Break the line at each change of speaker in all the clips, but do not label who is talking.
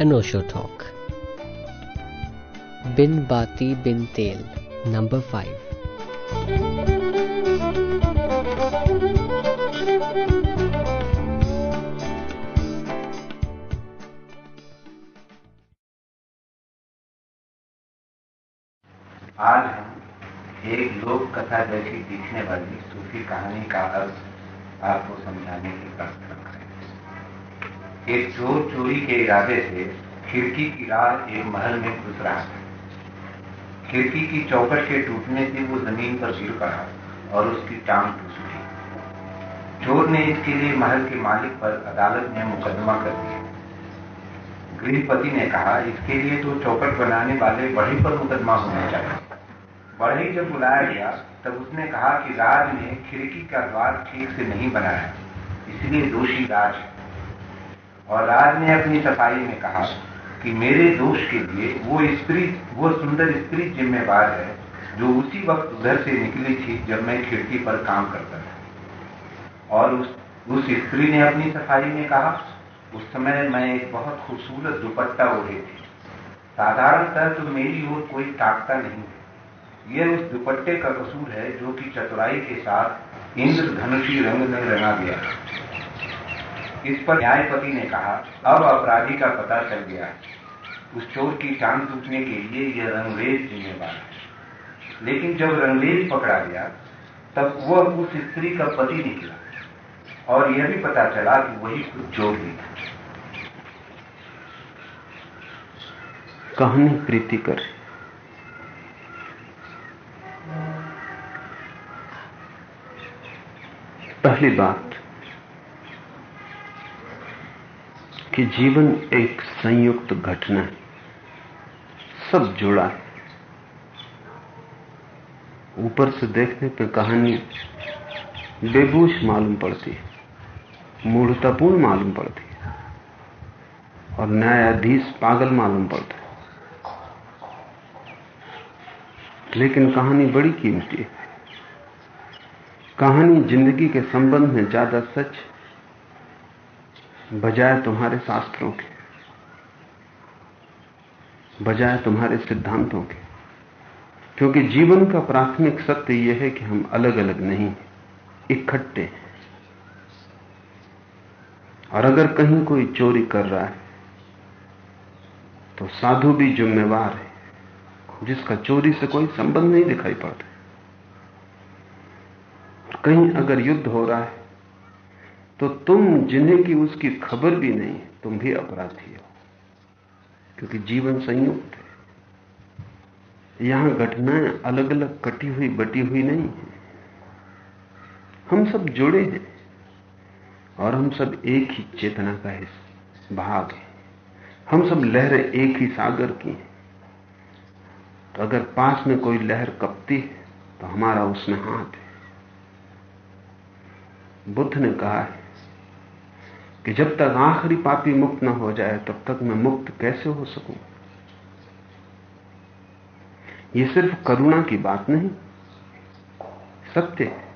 Talk बिन बाती बिन तेल number five
आज हम एक लोक कथा जैसी दिखने वाली सूफी कहानी का अर्थ आपको समझाने की कसरत करेंगे। एक चोर चोरी के इरादे से खिड़की की राह एक महल में घुस रहा था खिड़की की चौकट के टूटने से वो ज़मीन पर गिर पड़ा और उसकी टांग टूट गई। चोर ने इसके लिए महल के मालिक पर अदालत में मुकदमा कर दिया। गृहपति ने कहा, इसके लिए तो चौकट बनाने वाले बढ़ई पर मुकदमा होना चाहिए। बढ़ई जब बुलाया गया, तब उसने कहा कि राज ने खिड़की का द्वार ठीक से नहीं बनाया, इसलिए दोषी राज है और राज ने अपनी सफ़ाई में कहा कि मेरे दोष के लिए वो स्त्री, वो सुंदर स्त्री जिम्मेवार है, जो उसी वक्त उधर से निकली थी जब मैं खिड़की पर काम करता था। और उस उस स्त्री ने अपनी सफ़ाई में कहा, उस समय मैं एक बहुत खूबसूरत दुपट्टा ओढ़े थी। साधारणतः तो मेरी ओर कोई ताकता नहीं है। यह उस दुपट्टे का कसूर है जो कि चतुराई के साथ इंद्र धनुषी रंग में रंगा गया इस पर न्यायपति ने कहा, अब अपराधी का पता चल गया। उस चोर की टांग टूटने के लिए यह रंगरेज जिम्मेवार है। लेकिन जब रंगरेज पकड़ा गया, तब वह उस स्त्री का पति निकला और यह भी पता चला कि वही कुछ चोर भी था।
कहानी प्रीति कर। पहली बात कि जीवन एक संयुक्त घटना है। सब जुड़ा। है ऊपर से देखने पर कहानी बेबूश मालूम पड़ती है। मूढ़तापूर्ण मालूम पड़ती है। और न्यायाधीश पागल मालूम पड़ता है। लेकिन कहानी बड़ी कीमती है। कहानी ज़िंदगी के संबंध में ज़्यादा सच बजाय तुम्हारे शास्त्रों के, बजाय तुम्हारे सिद्धांतों के। क्योंकि जीवन का प्राथमिक सत्य यह है कि हम अलग अलग नहीं, इकट्ठे हैं। और अगर कहीं कोई चोरी कर रहा है तो साधु भी जिम्मेवार है, जिसका चोरी से कोई संबंध नहीं दिखाई पड़ता। कहीं अगर युद्ध हो रहा है तो तुम जिन्हें की उसकी खबर भी नहीं, तुम भी अपराधी हो। क्योंकि जीवन संयुक्त है। यहाँ घटनाएँ अलग अलग कटी हुई, बटी हुई नहीं है। हम सब जुड़े हैं और हम सब एक ही चेतना का हिस्सा भाग है। हम सब लहरें एक ही सागर की हैं। तो अगर पास में कोई लहर कपती है तो हमारा उसमें हाथ है। बुद्ध ने कहा है कि जब तक आखिरी पापी मुक्त न हो जाए, तब तक मैं मुक्त कैसे हो सकूँ? यह सिर्फ़ करुणा की बात नहीं, सत्य है।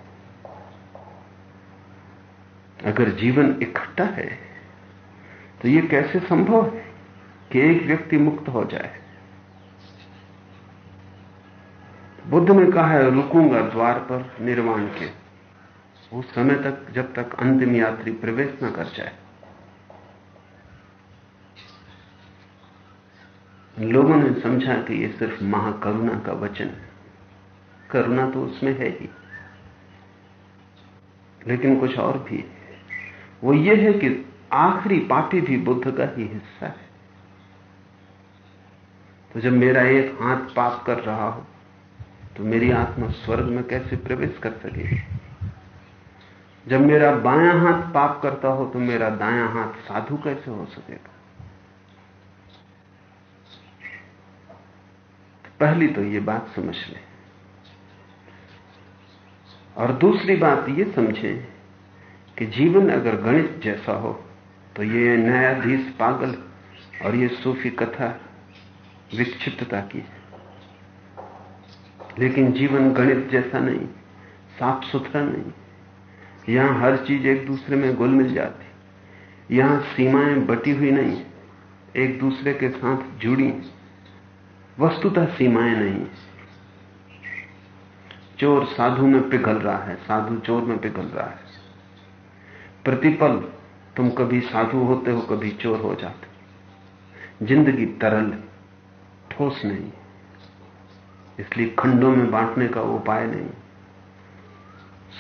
अगर जीवन इकट्ठा है तो यह कैसे संभव है कि एक व्यक्ति मुक्त हो जाए? बुद्ध ने कहा है, रुकूँगा द्वार पर निर्वाण के उस समय तक जब तक अंतिम यात्री प्रवेश न कर जाए। लोगों ने समझा कि यह सिर्फ़ महाकरुणा का वचन है। करुणा तो उसमें है ही। लेकिन कुछ और भी है। वो ये है कि आखिरी पापी भी बुद्ध का ही हिस्सा है। तो जब मेरा एक हाथ पाप कर रहा हो तो मेरी आत्मा स्वर्ग में कैसे प्रवेश कर सकेगी? जब मेरा बायां हाथ पाप करता हो तो मेरा दायां हाथ साधु कैसे हो सकेगा? पहली तो ये बात समझ लें। और दूसरी बात ये समझें कि जीवन अगर गणित जैसा हो तो ये न्यायाधीश पागल और ये सूफी कथा विक्षिप्तता की है। लेकिन जीवन गणित जैसा नहीं, साफ़ सुथरा नहीं यहाँ हर चीज़ एक दूसरे में घुल मिल जाती। यहाँ सीमाएँ बटी हुई नहीं, एक दूसरे के साथ जुड़ी। वस्तुतः सीमाएँ नहीं। चोर साधु में पिघल रहा है, साधु चोर में पिघल रहा है। प्रतिपल, तुम कभी साधु होते हो, कभी चोर हो जाते। ज़िंदगी तरल, ठोस नहीं। इसलिए खंडों में बांटने का उपाय नहीं।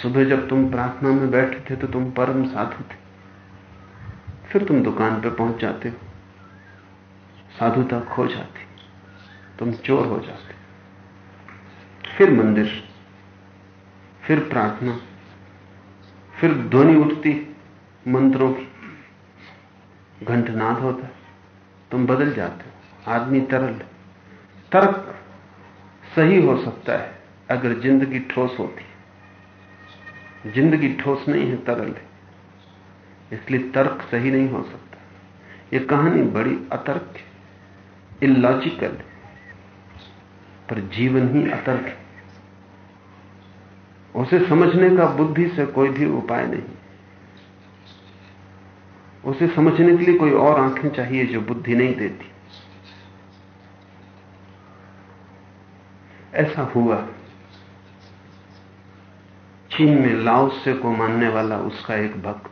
सुबह जब तुम प्रार्थना में बैठे थे तो तुम परम साधु थे। फिर तुम दुकान पर पहुँच जाते हो। साधुता खो जाती। तुम चोर हो जाते। फिर मंदिर, फिर प्रार्थना, फिर ध्वनि उठती मंत्रों की। घंटनाद होता। तुम बदल जाते हो। आदमी तरल तर्क सही हो सकता है अगर ज़िंदगी ठोस होती। ज़िंदगी ठोस नहीं है, तरल है। इसलिए तर्क सही नहीं हो सकता। यह कहानी बड़ी अतर्क है इलॉजिकल है, पर जीवन ही अतर्क है। उसे समझने का बुद्धि से कोई भी उपाय नहीं। उसे समझने के लिए कोई और आँखें चाहिए जो बुद्धि नहीं देती। ऐसा हुआ। चीन में लाओसे को मानने वाला उसका एक भक्त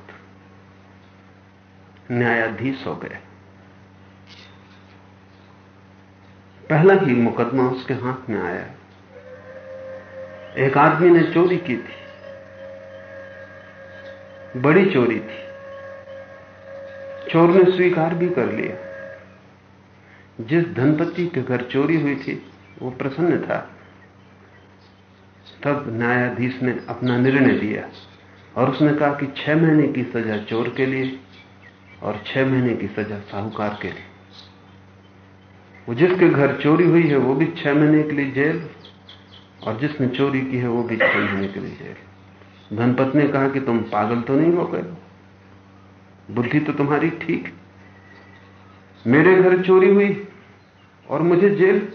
न्यायाधीश हो गया। पहला ही मुकदमा उसके हाथ में आया। एक आदमी ने चोरी की थी। बड़ी चोरी थी। चोर ने स्वीकार भी कर लिया। जिस धनपति के घर चोरी हुई थी, वो प्रसन्न था। तब न्यायाधीश ने अपना निर्णय दिया और उसने कहा कि छह महीने की सजा चोर के लिए और छह महीने की सजा साहूकार के लिए। वो जिसके घर चोरी हुई है, वो भी छह महीने के लिए जेल, और जिसने चोरी की है, वो भी छह महीने के लिए जेल। धनपत ने कहा कि तुम पागल तो नहीं हो गए? बुद्धि तो तुम्हारी ठीक मेरे घर चोरी हुई और मुझे जेल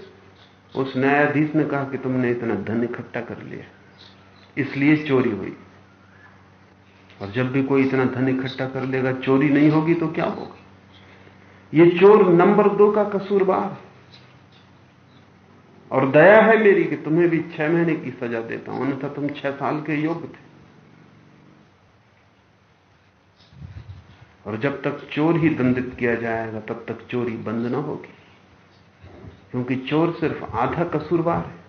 उस न्यायाधीश ने कहा कि तुमने इतना धन इकट्ठा कर लिया। इसलिए चोरी हुई। और जब भी कोई इतना धन इकट्ठा कर लेगा, चोरी नहीं होगी तो क्या होगा? ये चोर नंबर दो का कसूरवार है। और दया है मेरी कि तुम्हें भी छह महीने की सजा देता हूँ, अन्यथा तुम छह साल के योग्य थे। और जब तक चोर ही दंडित किया जाएगा, तब तक चोरी बंद ना होगी। क्योंकि चोर सिर्फ़ आधा कसूरवार है।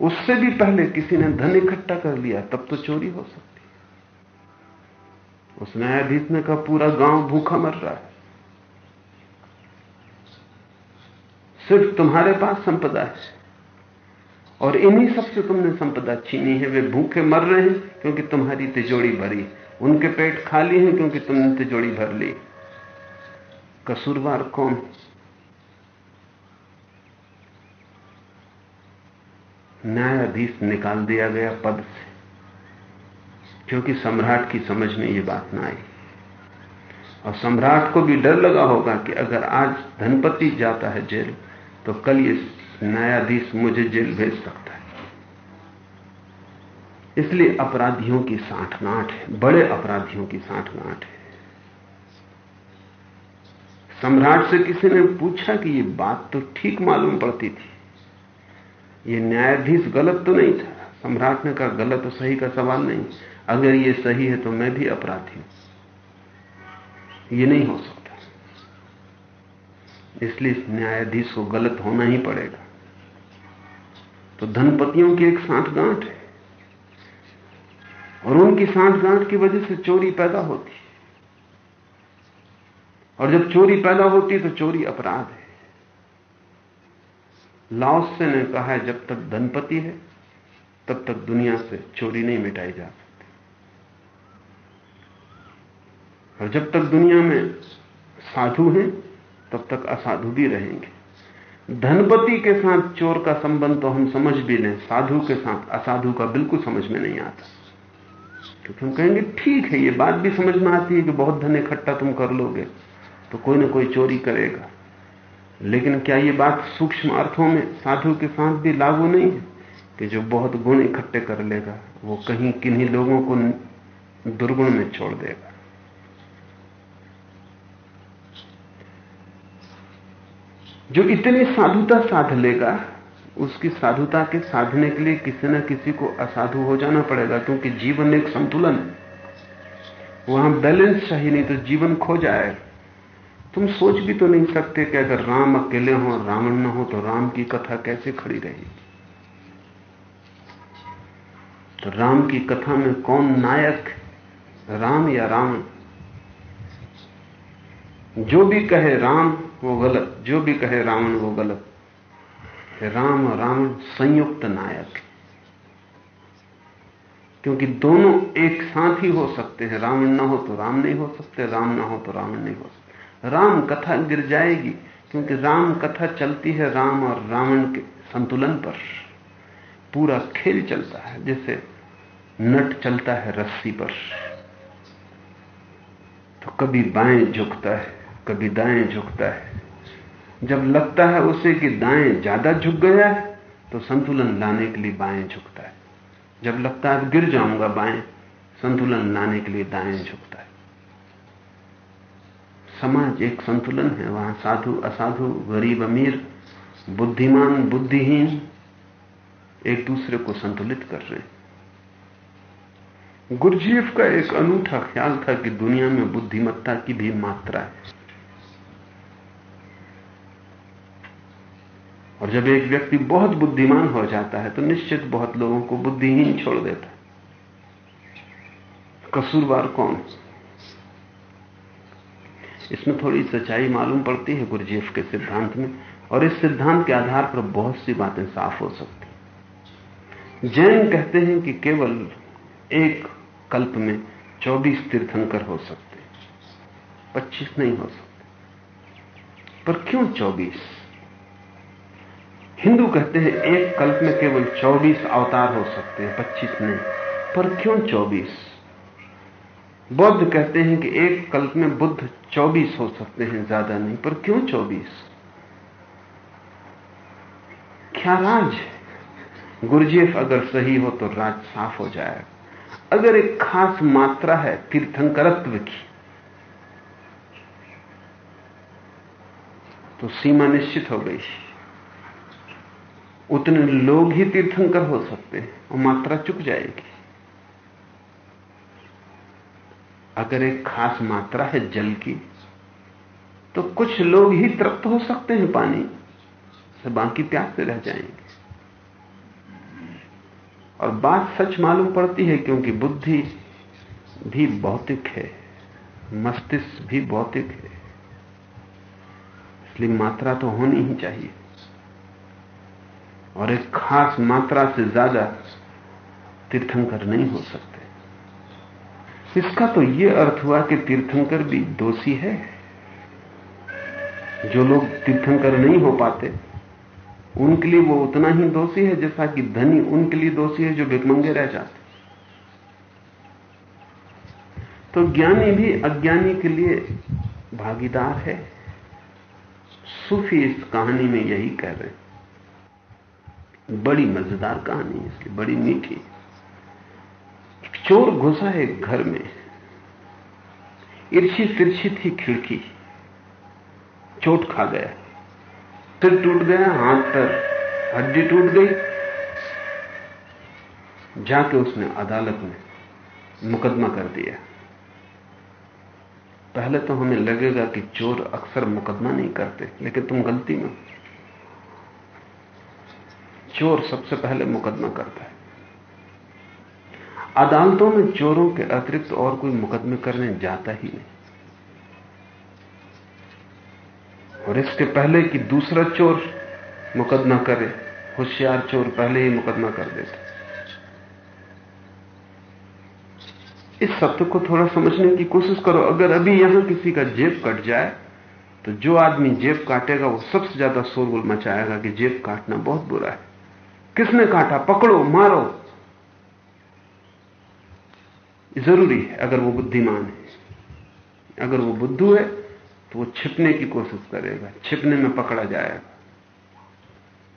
उससे भी पहले किसी ने धन इकट्ठा कर लिया, तब तो चोरी हो सकती है। उस न्यायाधीश ने कहा, पूरा गाँव भूखा मर रहा है। सिर्फ़ तुम्हारे पास संपदा है। और इन्हीं सबसे तुमने संपदा छीनी है। वे भूखे मर रहे हैं क्योंकि तुम्हारी तिजोड़ी भरी। उनके पेट खाली हैं क्योंकि तुमने तिजोड़ी भर ली। कसूरवार कौन न्यायाधीश निकाल दिया गया पद से, क्योंकि सम्राट की समझ में यह बात ना आई। और सम्राट को भी डर लगा होगा कि अगर आज धनपति जाता है जेल तो कल ये न्यायाधीश मुझे जेल भेज सकता है। इसलिए अपराधियों की साठगांठ है, बड़े अपराधियों की साठगांठ है। सम्राट से किसी ने पूछा कि ये बात तो ठीक मालूम पड़ती थी ये न्यायाधीश गलत तो नहीं था। सम्राट ने कहा, गलत और सही का सवाल नहीं। अगर ये सही है तो मैं भी अपराधी हूँ। ये नहीं हो सकता। इसलिए न्यायाधीश को गलत होना ही पड़ेगा। तो धनपतियों की एक साठगांठ है। और उनकी साठगांठ की वजह से चोरी पैदा होती है। और जब चोरी पैदा होती है तो चोरी अपराध है। लाओसे ने कहा है, जब तक धनपति है, तब तक दुनिया से चोरी नहीं मिटाई जा सकती। और जब तक दुनिया में साधु हैं, तब तक असाधु भी रहेंगे। धनपति के साथ चोर का संबंध तो हम समझ भी लें, साधु के साथ असाधु का बिल्कुल समझ में नहीं आता। क्योंकि हम कहेंगे, ठीक है, ये बात भी समझ में आती है कि बहुत धन इकट्ठा तुम कर लोगे तो कोई ना कोई चोरी करेगा। लेकिन क्या ये बात सूक्ष्म अर्थों में साधु के साथ भी लागू नहीं है कि जो बहुत गुण इकट्ठे कर लेगा, वो कहीं किन्हीं लोगों को दुर्गुण में छोड़ देगा? जो इतनी साधुता साध लेगा, उसकी साधुता के साधने के लिए किसी न किसी को असाधु हो जाना पड़ेगा, क्योंकि जीवन एक संतुलन है। वहाँ बैलेंस चाहिए, नहीं तो जीवन खो जाएगा। तुम सोच भी तो नहीं सकते कि अगर राम अकेले हो रावण न हो तो राम की कथा कैसे खड़ी रहेगी? तो राम की कथा में कौन नायक, राम या रावण? जो भी कहे राम वो गलत, जो भी कहे रावण वो गलत। राम और रावण संयुक्त नायक क्योंकि दोनों एक साथ ही हो सकते हैं, रावण ना हो तो राम नहीं हो सकते, राम ना हो तो रावण नहीं हो सकते। राम कथा गिर जाएगी, क्योंकि राम कथा चलती है राम और रावण के संतुलन पर। पूरा खेल चलता है, जैसे नट चलता है रस्सी पर। तो कभी बाएँ झुकता है, कभी दाएँ झुकता है। जब लगता है उसे कि दाएँ ज़्यादा झुक गया है तो संतुलन लाने के लिए बाएँ झुकता है। जब लगता है गिर जाऊँगा बाएँ, संतुलन लाने के लिए दाएँ झुकता है। समाज एक संतुलन है, वहाँ साधु, असाधु, गरीब, अमीर, बुद्धिमान, बुद्धिहीन एक दूसरे को संतुलित कर रहे हैं। का एक अनूठा ख्याल था कि दुनिया में बुद्धिमत्ता की भी मात्रा है। और जब एक व्यक्ति बहुत बुद्धिमान हो जाता है तो निश्चित बहुत लोगों को बुद्धिहीन छोड़ देता है। कसूरवार कौन इसमें थोड़ी सच्चाई मालूम पड़ती है गुरुजीफ के सिद्धांत में, और इस सिद्धांत के आधार पर बहुत सी बातें साफ़ हो सकती जैन कहते हैं कि केवल एक कल्प में 24 तीर्थंकर हो सकते 25 नहीं हो सकते। पर क्यों 24 हिंदू कहते हैं एक कल्प में केवल 24 अवतार हो सकते हैं 25 नहीं। पर क्यों 24 बौद्ध कहते हैं कि एक कल्प में बुद्ध 24 हो सकते हैं, ज़्यादा नहीं। पर क्यों 24 क्या राज है? गुरुजेफ अगर सही हो तो राज साफ़ हो जाएगा। अगर एक खास मात्रा है, तीर्थंकरत्व की तो सीमा निश्चित हो गई। उतने लोग ही तीर्थंकर हो सकते हैं, और मात्रा चुक जाएगी। अगर एक खास मात्रा है जल की तो कुछ लोग ही तृप्त हो सकते हैं पानी। से बाकी प्यास से रह जाएँगे। और बात सच मालूम पड़ती है क्योंकि बुद्धि भी भौतिक है, मस्तिष्क भी भौतिक है। इसलिए मात्रा तो होनी ही चाहिए। और एक खास मात्रा से ज़्यादा तीर्थंकर नहीं हो सकते। इसका तो यह अर्थ हुआ कि तीर्थंकर भी दोषी है। जो लोग तीर्थंकर नहीं हो पाते, उनके लिए वो उतना ही दोषी है जैसा कि धनी उनके लिए दोषी है जो भिकमंगे रह जाते तो ज्ञानी भी अज्ञानी के लिए भागीदार है। सूफी इस कहानी में यही कह रहे हैं। बड़ी मज़ेदार कहानी है इसकी बड़ी मीठी चोर घुसा है घर में। इर्छी तिरछी थी खिड़की। चोट खा गया। फिर टूट गया, हाथ पर हड्डी टूट गई। जाके उसने अदालत में मुकदमा कर दिया। पहले तो हमें लगेगा कि चोर अक्सर मुकदमा नहीं करते, लेकिन तुम गलती में चोर सबसे पहले मुकदमा करता है। अदालतों में चोरों के अतिरिक्त और कोई मुकदमे करने जाता ही नहीं। और इसके पहले कि दूसरा चोर मुकदमा करे, होशियार चोर पहले ही मुकदमा कर देता। इस सत्य को थोड़ा समझने की कोशिश करो। अगर अभी यहाँ किसी का जेब कट जाए तो जो आदमी जेब काटेगा, वो सबसे ज़्यादा शोरगुल मचाएगा कि जेब काटना बहुत बुरा है। किसने काटा? पकड़ो, मारो। ज़रूरी है, अगर वो बुद्धिमान है। अगर वो बुद्धू है तो वो छिपने की कोशिश करेगा, छिपने में पकड़ा जाएगा।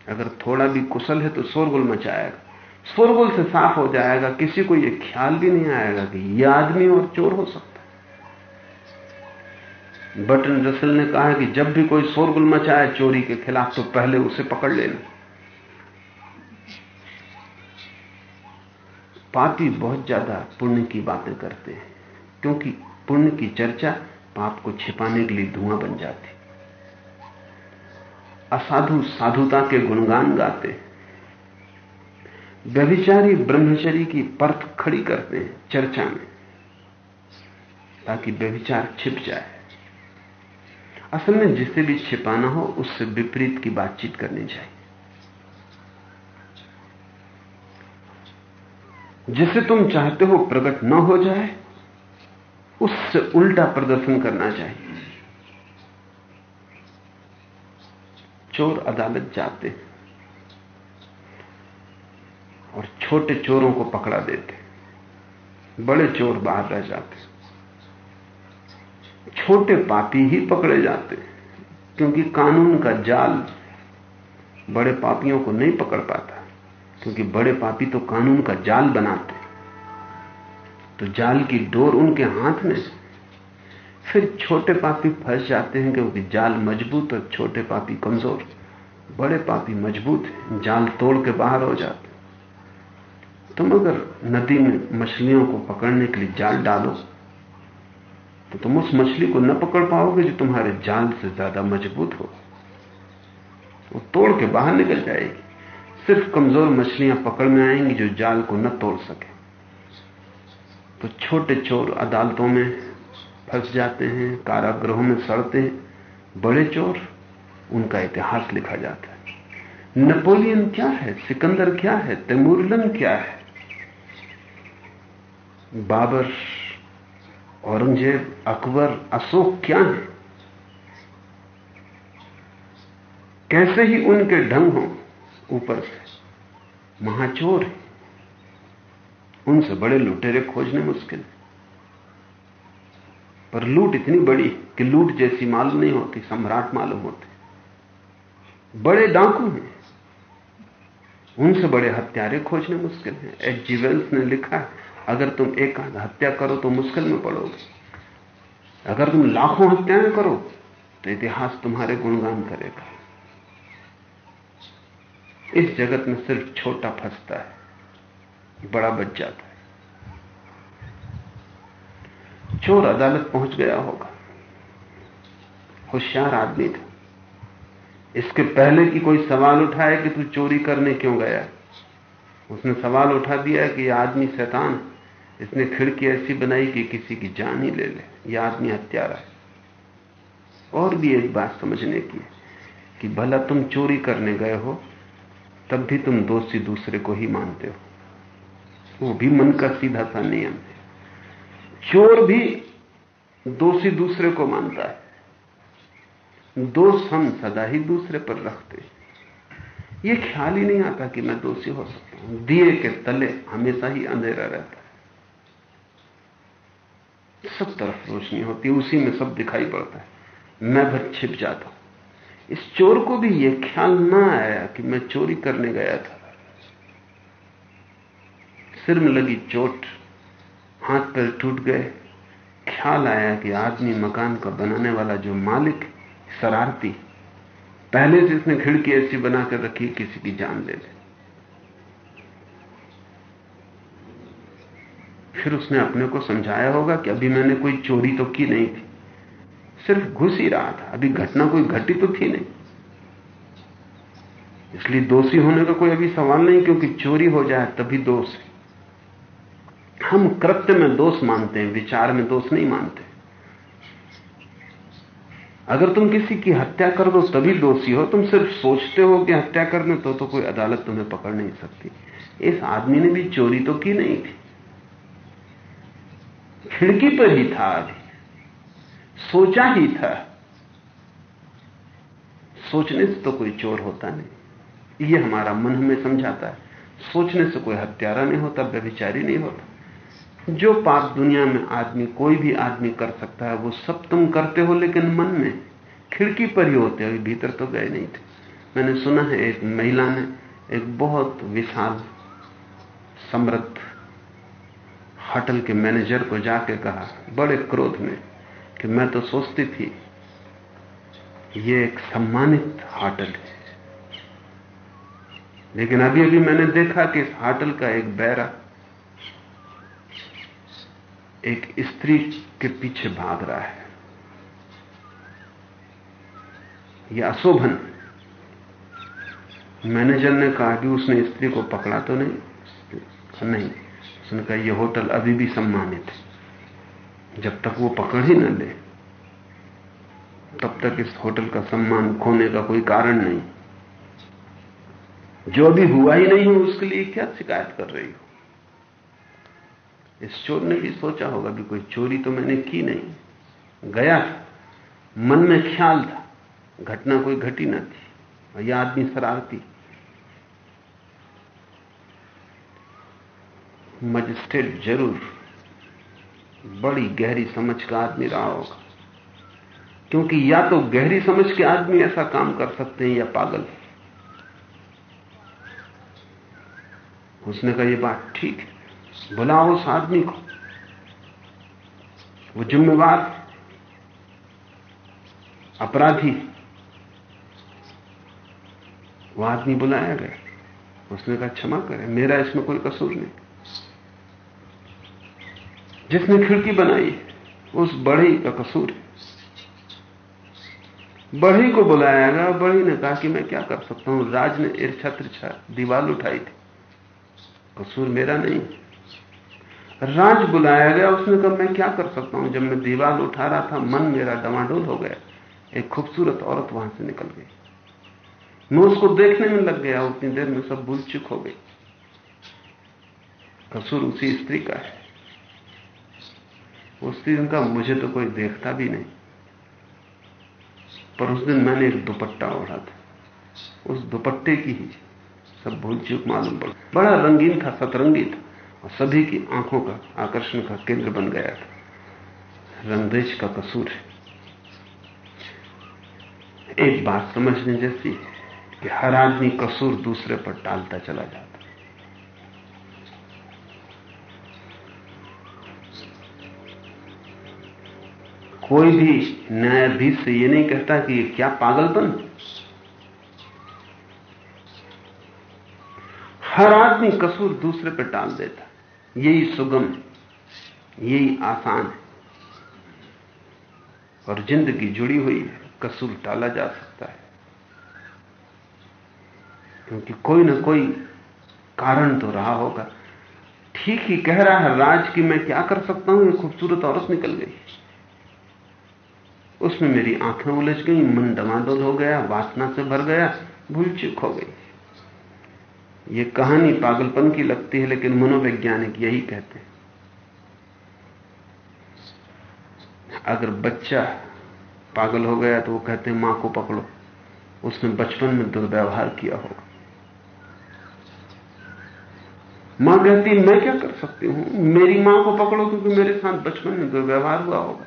अगर थोड़ा भी कुशल है तो शोरगुल मचाएगा। शोरगुल से साफ़ हो जाएगा, किसी को यह ख्याल भी नहीं आएगा कि यह आदमी और चोर हो सकता बटन रसल ने कहा कि जब भी कोई शोरगुल मचाए चोरी के खिलाफ तो पहले उसे पकड़ लेना। पापी बहुत ज़्यादा पुण्य की बातें करते हैं, क्योंकि पुण्य की चर्चा पाप को छिपाने के लिए धुआँ बन जाती। असाधु साधुता के गुणगान गाते व्यभिचारी ब्रह्मचरी की परत खड़ी करते हैं चर्चा में, ताकि व्यभिचार छिप जाए। असल में जिसे भी छिपाना हो, उससे विपरीत की बातचीत करनी चाहिए। जिसे तुम चाहते हो प्रकट न हो जाए, उससे उल्टा प्रदर्शन करना चाहिए। चोर अदालत जाते और छोटे चोरों को पकड़ा देते बड़े चोर बाहर रह जाते छोटे पापी ही पकड़े जाते क्योंकि कानून का जाल बड़े पापियों को नहीं पकड़ पाता। क्योंकि बड़े पापी तो कानून का जाल बनाते। तो जाल की डोर उनके हाथ में फिर छोटे पापी फंस जाते हैं क्योंकि जाल मज़बूत और छोटे पापी कमज़ोर। बड़े पापी मज़बूत है, जाल तोड़ के बाहर हो जाते तुम अगर नदी में मछलियों को पकड़ने के लिए जाल डालो तो तुम उस मछली को न पकड़ पाओगे जो तुम्हारे जाल से ज़्यादा मज़बूत हो। वो तोड़ के बाहर निकल जाएगी। सिर्फ़ कमज़ोर मछलियाँ पकड़ में आएँगी जो जाल को न तोड़ सके। तो छोटे चोर अदालतों में फंस जाते हैं, कारागृहों में सड़ते हैं। बड़े चोर, उनका इतिहास लिखा जाता है। नेपोलियन क्या है? सिकंदर क्या है? तैमूरलन क्या है? बाबर, औरंगज़ेब, अकबर, अशोक क्या है? कैसे ही उनके ढंग हो ऊपर से महाचोर है। उनसे बड़े लुटेरे खोजने मुश्किल पर लूट इतनी बड़ी कि लूट जैसी मालूम नहीं होती, सम्राट मालूम होते। बड़े डाकू हैं। उनसे बड़े हत्यारे खोजने मुश्किल है। एच जी वेल्स ने लिखा है, अगर तुम एक हत्या करो तो मुश्किल में पड़ोगे। अगर तुम लाखों हत्याएँ करो तो इतिहास तुम्हारे गुणगान करेगा। इस जगत में सिर्फ़ छोटा फंसता है, बड़ा बच जाता है। चोर अदालत पहुँच गया होगा। होशियार आदमी था। इसके पहले की कोई सवाल उठाए कि तू चोरी करने क्यों गया? उसने सवाल उठा दिया कि यह आदमी शैतान इसने खिड़की ऐसी बनाई कि किसी की जान ही ले ले। यह आदमी हत्यारा है। और भी एक बात समझने की कि भला तुम चोरी करने गए हो तब भी तुम दोषी दूसरे को ही मानते हो। वो भी मन का सीधा सा नियम है। चोर भी दोषी दूसरे को मानता है। दोष हम सदा ही दूसरे पर रखते हैं। ये ख्याल ही नहीं आता कि मैं दोषी हो सकता हूँ। दिए के तले हमेशा ही अंधेरा रहता है। सब तरफ़ रोशनी होती है, उसी में सब दिखाई पड़ता है। मैं भर छिप जाता हूँ। इस चोर को भी यह ख्याल ना आया कि मैं चोरी करने गया था। सिर में लगी चोट, हाथ पैर टूट गए। ख्याल आया कि आदमी मकान का बनाने वाला जो मालिक शरारती, पहले से इसने खिड़की ऐसी बनाकर रखी किसी की जान ले ले। फिर उसने अपने को समझाया होगा कि अभी मैंने कोई चोरी तो की नहीं थी। सिर्फ़ घुस ही रहा था। अभी घटना कोई घटी तो थी नहीं। इसलिए दोषी होने का कोई अभी सवाल नहीं, क्योंकि चोरी हो जाए तभी दोष है। हम कृत्य में दोष मानते हैं, विचार में दोष नहीं मानते। अगर तुम किसी की हत्या कर दो, तभी दोषी हो। तुम सिर्फ़ सोचते हो कि हत्या करने तो तो कोई अदालत तुम्हें पकड़ नहीं सकती। इस आदमी ने भी चोरी तो की नहीं थी। खिड़की पर ही था अभी सोचा ही था। सोचने से तो कोई चोर होता नहीं। ये हमारा मन हमें समझाता है। सोचने से कोई हत्यारा नहीं होता, व्यभिचारी नहीं होता। जो पाप दुनिया में आदमी, कोई भी आदमी कर सकता है, वो सब तुम करते हो, लेकिन मन में खिड़की पर ही होते हो, भीतर तो गए नहीं थे। मैंने सुना है, एक महिला ने एक बहुत विशाल समृद्ध होटल के मैनेजर को जाके कहा, बड़े क्रोध में कि मैं तो सोचती थी, ये एक सम्मानित होटल है। लेकिन अभी अभी मैंने देखा कि इस होटल का एक बैरा एक स्त्री के पीछे भाग रहा है। यह अशोभन। मैनेजर ने कहा कि उसने स्त्री को पकड़ा तो नहीं? नहीं। उसने कहा यह होटल अभी भी सम्मानित है। जब तक वो पकड़ ही न ले, तब तक इस होटल का सम्मान खोने का कोई कारण नहीं। जो अभी हुआ ही नहीं हो, उसके लिए क्या शिकायत कर रही हो? इस चोर ने भी सोचा होगा कि कोई चोरी तो मैंने की नहीं। गया था मन में ख्याल था, घटना कोई घटी ना थी यह आदमी शरारती मजिस्ट्रेट ज़रूर बड़ी गहरी समझ का आदमी रहा होगा। क्योंकि या तो गहरी समझ के आदमी ऐसा काम कर सकते हैं या पागल। उसने कहा यह बात ठीक है। बुलाओ उस आदमी को। वो जिम्मेवार अपराधी वो आदमी बुलाया गया। उसने कहा, क्षमा करें, मेरा इसमें कोई कसूर नहीं। जिसने खिड़की बनाई, उस बढ़ई का कसूर है। को बुलाया गया बढ़ई ने कहा कि मैं क्या कर सकता हूँ? राज ने ईर्छा तिरछा दीवार उठाई थी। कसूर मेरा नहीं। राज बुलाया गया, उसने कहा, मैं क्या कर सकता हूँ? जब मैं दीवार उठा रहा था, मन मेरा डमाडोल हो गया। एक खूबसूरत औरत वहाँ से निकल गई। मैं उसको देखने में लग गया, उतनी देर में सब भूल चुक हो गई। कसूर उसी स्त्री का है। उस दिन का मुझे तो कोई देखता भी नहीं। पर उस दिन मैंने एक दुपट्टा ओढ़ा था। उस दुपट्टे की ही सब भूल चूक मालूम पड़ा बड़ा रंगीन था, सतरंगी था और सभी की आँखों का आकर्षण का केंद्र बन गया था। रंगदेश का कसूर है। एक बात समझने जैसी कि हर आदमी कसूर दूसरे पर टालता चला जाता। कोई भी न्यायाधीश से यह नहीं कहता कि ये क्या पागलपन? हर आदमी कसूर दूसरे पर टाल देता यही सुगम, यही आसान है। और ज़िंदगी जुड़ी हुई है, कसूर टाला जा सकता है। क्योंकि कोई ना कोई कारण तो रहा होगा। ठीक ही कह रहा है, राज की मैं क्या कर सकता हूँ? ये खूबसूरत औरत निकल गई। उसमें मेरी आँखें उलझ गई, मन डमाडोल हो गया, वासना से भर गया, भूल चूक हो गई। ये कहानी पागलपन की लगती है, लेकिन मनोवैज्ञानिक यही कहते हैं। अगर बच्चा पागल हो गया तो वो कहते हैं, माँ को पकड़ो। उसने बचपन में दुर्व्यवहार किया होगा। माँ कहती, मैं क्या कर सकती हूँ? मेरी माँ को पकड़ो, क्योंकि मेरे साथ बचपन में दुर्व्यवहार हुआ होगा।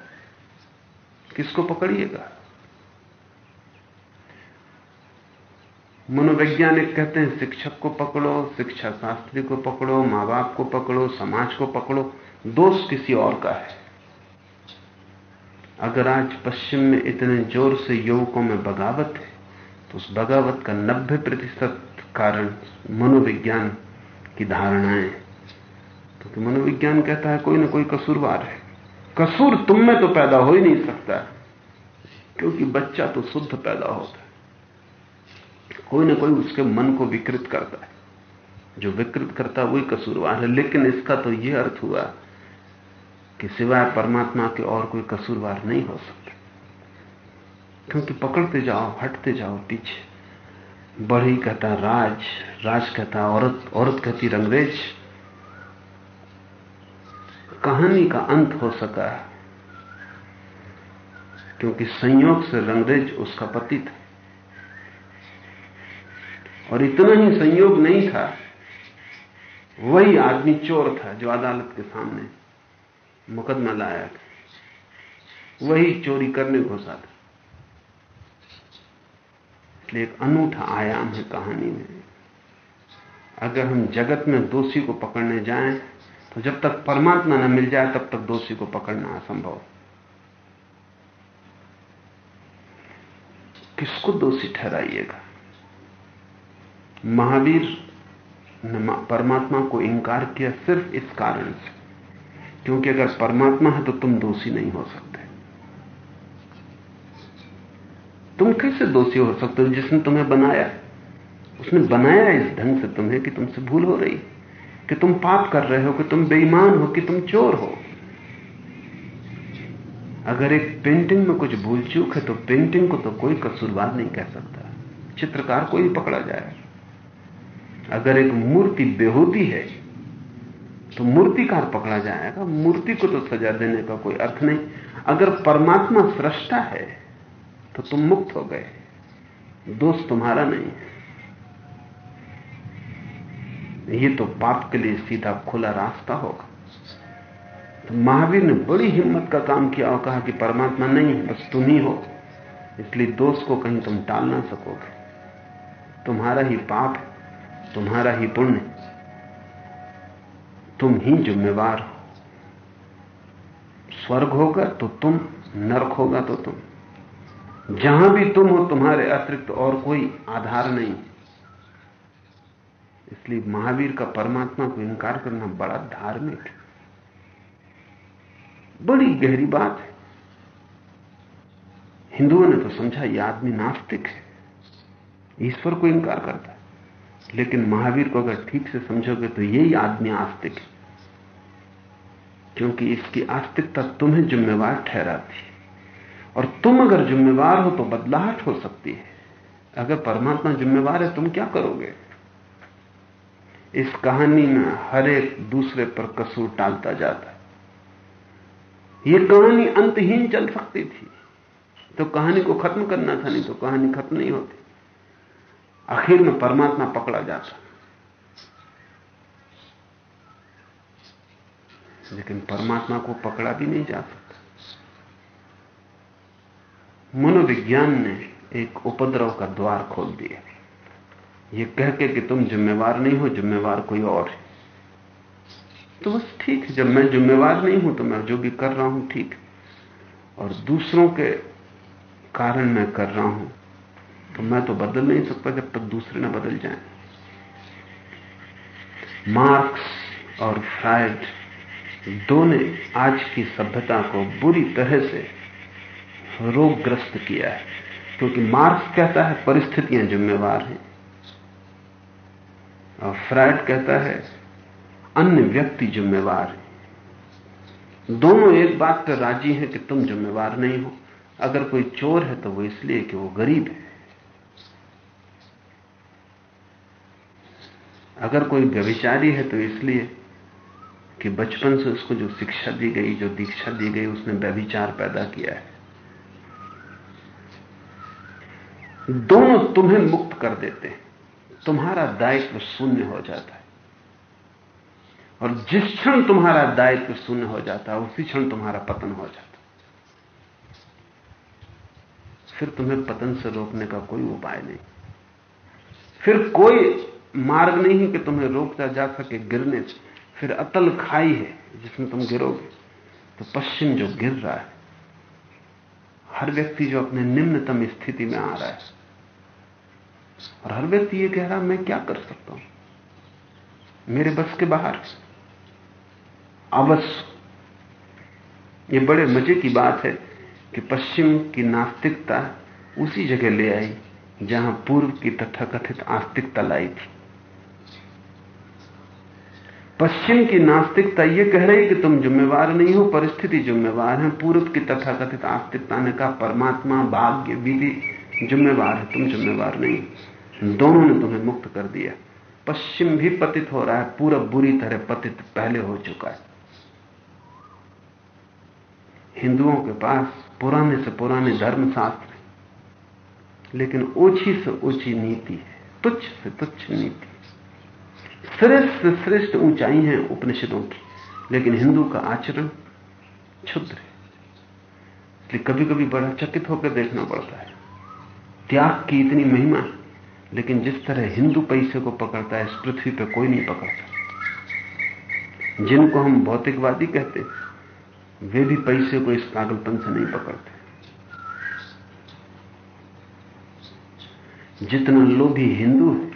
किसको पकड़िएगा? मनोवैज्ञानिक कहते हैं, शिक्षक को पकड़ो, शिक्षा शास्त्री को पकड़ो माँ बाप को पकड़ो, समाज को पकड़ो, दोष किसी और का है। अगर आज पश्चिम में इतने ज़ोर से युवकों में बगावत है तो उस बगावत का 90 प्रतिशत कारण मनोविज्ञान की धारणाएँ क्योंकि तो मनोविज्ञान कहता है, कोई ना कोई कसूरवार है। कसूर तुम में तो पैदा हो ही नहीं सकता क्योंकि बच्चा तो शुद्ध पैदा होता है। कोई ना कोई उसके मन को विकृत करता है। जो विकृत करता है, वही कसूरवार है। लेकिन इसका तो यह अर्थ हुआ कि सिवाय परमात्मा के और कोई कसूरवार नहीं हो सकता। क्योंकि पकड़ते जाओ, हटते जाओ पीछे। बढ़ी कहता, राज। राज कहता, औरत। औरत कहती, रंगरेज। कहानी का अंत हो सका क्योंकि संयोग से रंगरेज उसका पति था और इतना ही संयोग नहीं था, वही आदमी चोर था जो अदालत के सामने मुकदमा लाया था। वही चोरी करने घुसा था। इसलिए एक अनूठा आयाम है कहानी में। अगर हम जगत में दोषी को पकड़ने जाएँ तो जब तक परमात्मा न मिल जाए, तब तक दोषी को पकड़ना असंभव किसको दोषी ठहराइएगा? महावीर ने परमात्मा को इंकार किया सिर्फ़ इस कारण से, क्योंकि अगर परमात्मा है तो तुम दोषी नहीं हो सकते। तुम कैसे दोषी हो सकते हो जिसने तुम्हें बनाया? उसने बनाया इस ढंग से तुम्हें कि तुमसे भूल हो रही। कि तुम पाप कर रहे हो, कि तुम बेईमान हो, कि तुम चोर हो। अगर एक पेंटिंग में कुछ भूल चूक है तो पेंटिंग को तो कोई कसूरवार नहीं कह सकता। चित्रकार को ही पकड़ा जाए। अगर एक मूर्ति बेहूती है तो मूर्तिकार पकड़ा जाएगा। मूर्ति को तो सजा देने का कोई अर्थ नहीं। अगर परमात्मा सृष्टा है तो तुम मुक्त हो गए। दोष तुम्हारा नहीं है। ये तो पाप के लिए सीधा खुला रास्ता होगा। तो महावीर ने बड़ी हिम्मत का काम किया और कहा कि परमात्मा नहीं है, बस तुम ही हो। इसलिए दोष को कहीं तुम टाल ना सकोगे। तुम्हारा ही पाप तुम्हारा ही पुण्य तुम ही जिम्मेवार हो। स्वर्ग होगा तो तुम, नरक होगा तो तुम। जहाँ भी तुम हो, तुम्हारे अतिरिक्त और कोई आधार नहीं। इसलिए महावीर का परमात्मा को इंकार करना बड़ा धार्मिक है। बड़ी गहरी बात है। हिंदुओं ने तो समझा यह आदमी नास्तिक है। ईश्वर को इंकार करता है। लेकिन महावीर को अगर ठीक से समझोगे तो यही आदमी आस्तिक है। क्योंकि इसकी आस्तिकता तुम्हें जिम्मेवार ठहराती है। और तुम अगर जिम्मेवार हो तो बदलाहट हो सकती है। अगर परमात्मा जिम्मेवार है, तुम क्या करोगे? इस कहानी में हर एक दूसरे पर कसूर टालता जाता है। यह कहानी अंतहीन चल सकती थी। तो कहानी को खत्म करना था, नहीं तो कहानी खत्म नहीं होती। आखिर में परमात्मा पकड़ा जाता लेकिन परमात्मा को पकड़ा भी नहीं जा सकता। मनोविज्ञान ने एक उपद्रव का द्वार खोल दिया ये कह के कि तुम जिम्मेवार नहीं हो, जिम्मेवार कोई और है। तो बस ठीक है, जब मैं जिम्मेवार नहीं हूँ तो मैं जो भी कर रहा हूँ, ठीक और दूसरों के कारण मैं कर रहा हूँ तो मैं तो बदल नहीं सकता जब तक दूसरे ना बदल जाए। मार्क्स और फ्रायड दोनों आज की सभ्यता को बुरी तरह से रोगग्रस्त किया है, क्योंकि मार्क्स कहता है परिस्थितियाँ जिम्मेवार हैं। और कहता है, अन्य व्यक्ति जिम्मेवार है। दोनों एक बात पर राज़ी हैं कि तुम जिम्मेवार नहीं हो। अगर कोई चोर है तो वो इसलिए कि वो गरीब है। अगर कोई व्यभिचारी है तो इसलिए कि बचपन से उसको जो शिक्षा दी गई, जो दीक्षा दी गई, उसने व्यभिचार पैदा किया है। दोनों तुम्हें मुक्त कर देते हैं। तुम्हारा दायित्व शून्य हो जाता है। और जिस क्षण तुम्हारा दायित्व शून्य हो जाता है, उसी क्षण तुम्हारा पतन हो जाता फिर तुम्हें पतन से रोकने का कोई उपाय नहीं। फिर कोई मार्ग नहीं कि तुम्हें रोका जा सके गिरने से। फिर अतल खाई है जिसमें तुम गिरोगे तो पश्चिम जो गिर रहा है, हर व्यक्ति जो अपने निम्नतम स्थिति में आ रहा है और हर व्यक्ति ये कह रहा, मैं क्या कर सकता हूँ? मेरे बस के बाहर अवश्य ये बड़े मज़े की बात है कि पश्चिम की नास्तिकता उसी जगह ले आई, जहाँ पूर्व की तथाकथित आस्तिकता लाई थी। पश्चिम की नास्तिकता यह कह रही कि तुम जिम्मेवार नहीं हो, परिस्थिति जिम्मेवार है। पूर्व की तथाकथित आस्तिकता ने कहा, परमात्मा, भाग्य, विधि जिम्मेवार है, तुम जिम्मेवार नहीं दोनों ने तुम्हें मुक्त कर दिया। पश्चिम भी पतित हो रहा है, पूरब बुरी तरह पतित पहले हो चुका है। हिंदुओं के पास पुराने से पुराने धर्म शास्त्र लेकिन ऊँची से ऊँची नीति है, तुच्छ से तुच्छ नीति श्रेष्ठ से श्रेष्ठ ऊंचाई है उपनिषदों की, लेकिन हिंदू का आचरण क्षुद्र है। इसलिए कभी कभी बड़ा चकित होकर देखना पड़ता है। त्याग की इतनी महिमा है, लेकिन जिस तरह हिंदू पैसे को पकड़ता है, इस पृथ्वी पर कोई नहीं पकड़ता। जिनको हम भौतिकवादी कहते वे भी पैसे को इस पागलपन से नहीं पकड़ते। जितना लोभी हिंदू है,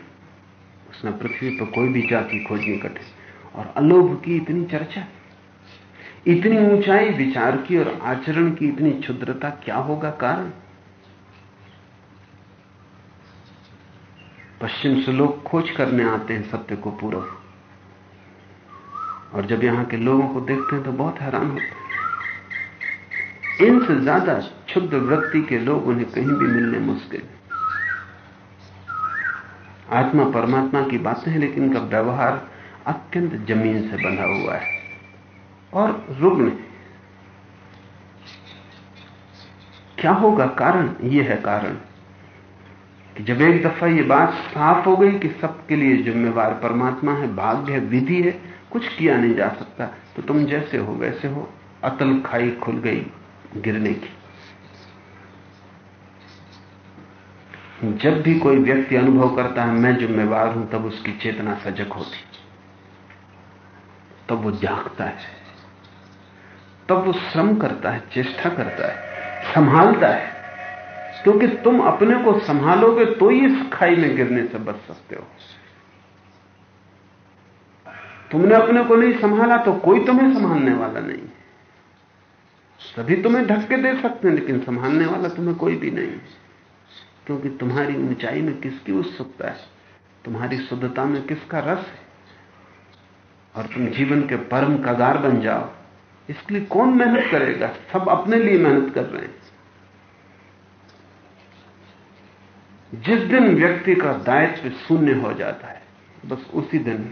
उसने पृथ्वी पर कोई भी जाति खोजनी कठिन और अलोभ की इतनी चर्चा, इतनी ऊंचाई, विचार की और आचरण की इतनी क्षुद्रता, क्या होगा कारण? पश्चिम से लोग खोज करने आते हैं सत्य को पूरा। और जब यहाँ के लोगों को देखते हैं तो बहुत हैरान होते हैं। इनसे ज़्यादा क्षुद्र वृत्ति के लोग उन्हें कहीं भी मिलने मुश्किल आत्मा परमात्मा की बातें हैं, लेकिन इनका व्यवहार अत्यंत ज़मीन से बंधा हुआ है। और रुग्ण, क्या होगा? कारण यह है कारण। कि जब एक दफ़ा ये बात साफ़ हो गई कि सबके लिए जिम्मेवार परमात्मा है, भाग्य है विधि है, कुछ किया नहीं जा सकता तो तुम जैसे हो, वैसे हो। अतल खाई खुल गई गिरने की। जब भी कोई व्यक्ति अनुभव करता है, मैं जिम्मेवार हूँ, तब उसकी चेतना सजग होती। तब वो जागता है। तब वो श्रम करता है, चेष्टा करता है, संभालता है। क्योंकि तुम अपने को संभालोगे तो ही इस खाई में गिरने से बच सकते हो। तुमने अपने को नहीं संभाला तो कोई तुम्हें संभालने वाला नहीं सभी तुम्हें धक्के दे सकते हैं, लेकिन संभालने वाला तुम्हें कोई भी नहीं क्योंकि तुम्हारी ऊंचाई में किसकी उत्सुकता है? तुम्हारी शुद्धता में किसका रस है? और तुम जीवन के परम कगार बन जाओ। इसके लिए कौन मेहनत करेगा? सब अपने लिए मेहनत कर रहे हैं। जिस दिन व्यक्ति का दायित्व शून्य हो जाता है, बस उसी दिन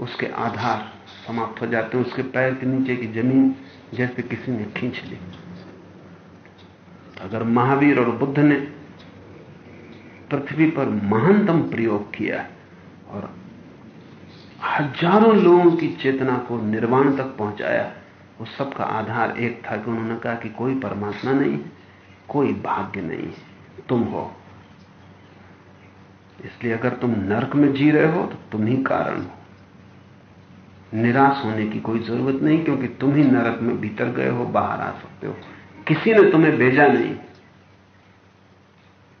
उसके आधार समाप्त हो जाते हैं, उसके पैर के नीचे की ज़मीन जैसे किसी ने खींच ली। अगर महावीर और बुद्ध ने पृथ्वी पर महानतम प्रयोग किया और हज़ारों लोगों की चेतना को निर्वाण तक पहुँचाया उस सब का आधार एक था कि उन्होंने कहा कि कोई परमात्मा नहीं कोई भाग्य नहीं तुम हो। इसलिए अगर तुम नरक में जी रहे हो तो तुम ही कारण हो। निराश होने की कोई ज़रूरत नहीं, क्योंकि तुम ही नरक में भीतर गए हो, बाहर आ सकते हो। किसी ने तुम्हें भेजा नहीं।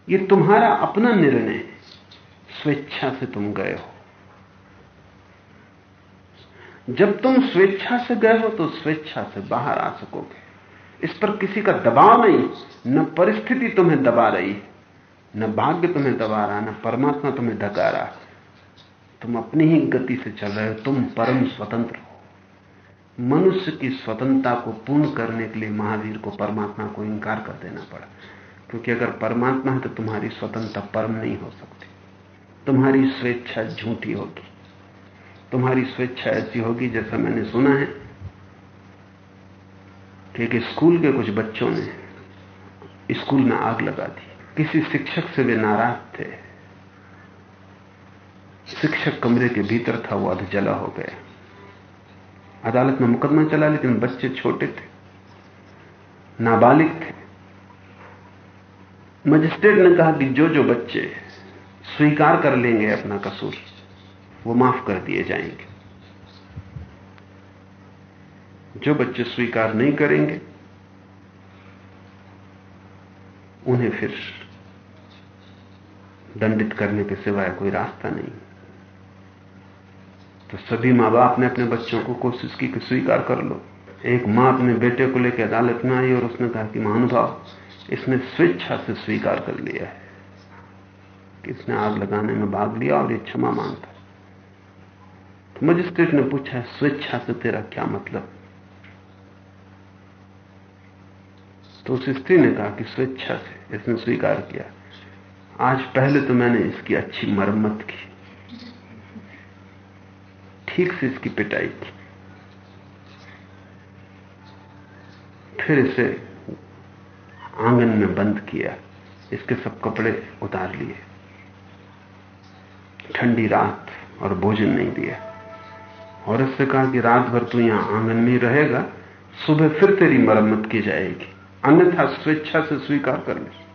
ये तुम्हारा अपना निर्णय स्वेच्छा से तुम गए हो। जब तुम स्वेच्छा से गए हो तो स्वेच्छा से बाहर आ सकोगे। इस पर किसी का दबाव नहीं, न परिस्थिति तुम्हें दबा रही। न भाग्य तुम्हें दबा रहा, न परमात्मा तुम्हें धका रहा। तुम अपनी ही गति से चल रहे हो, तुम परम स्वतंत्र हो। मनुष्य की स्वतंत्रता को पूर्ण करने के लिए महावीर को परमात्मा को इंकार कर देना पड़ा। क्योंकि अगर परमात्मा है तो तुम्हारी स्वतंत्रता परम नहीं हो सकती। तुम्हारी स्वेच्छा झूठी होगी। तुम्हारी स्वेच्छा ऐसी होगी जैसा मैंने सुना है कि एक स्कूल के कुछ बच्चों ने स्कूल में आग लगा दी। किसी शिक्षक से वे नाराज़ थे। शिक्षक कमरे के भीतर था, वो अध जला हो गया। अदालत में मुकदमा चला, लेकिन बच्चे छोटे थे, नाबालिग थे। मजिस्ट्रेट ने कहा कि जो जो बच्चे स्वीकार कर लेंगे, अपना कसूर, वो माफ़ कर दिए जाएँगे। जो बच्चे स्वीकार नहीं करेंगे, उन्हें फिर दंडित करने के सिवाय कोई रास्ता नहीं। तो सभी माँ बाप ने अपने बच्चों को कोशिश की कि स्वीकार कर लो। एक माँ अपने बेटे को लेकर अदालत में आई और उसने कहा कि महानुभाव, इसने स्वेच्छा से स्वीकार कर लिया है कि इसने आग लगाने में भाग लिया और ये क्षमा माँगता तो मजिस्ट्रेट ने पूछा, स्वेच्छा से तेरा क्या मतलब? तो उस स्त्री ने कहा कि स्वेच्छा से इसने स्वीकार किया। आज पहले तो मैंने इसकी अच्छी मरम्मत की। ठीक से इसकी पिटाई की। फिर इसे आँगन में बंद किया। इसके सब कपड़े उतार लिए। ठंडी रात और भोजन नहीं दिया। और इससे कहा कि रात भर तू यहाँ आँगन में ही रहेगा, सुबह फिर तेरी मरम्मत की जाएगी। अन्यथा स्वेच्छा से स्वीकार कर ले।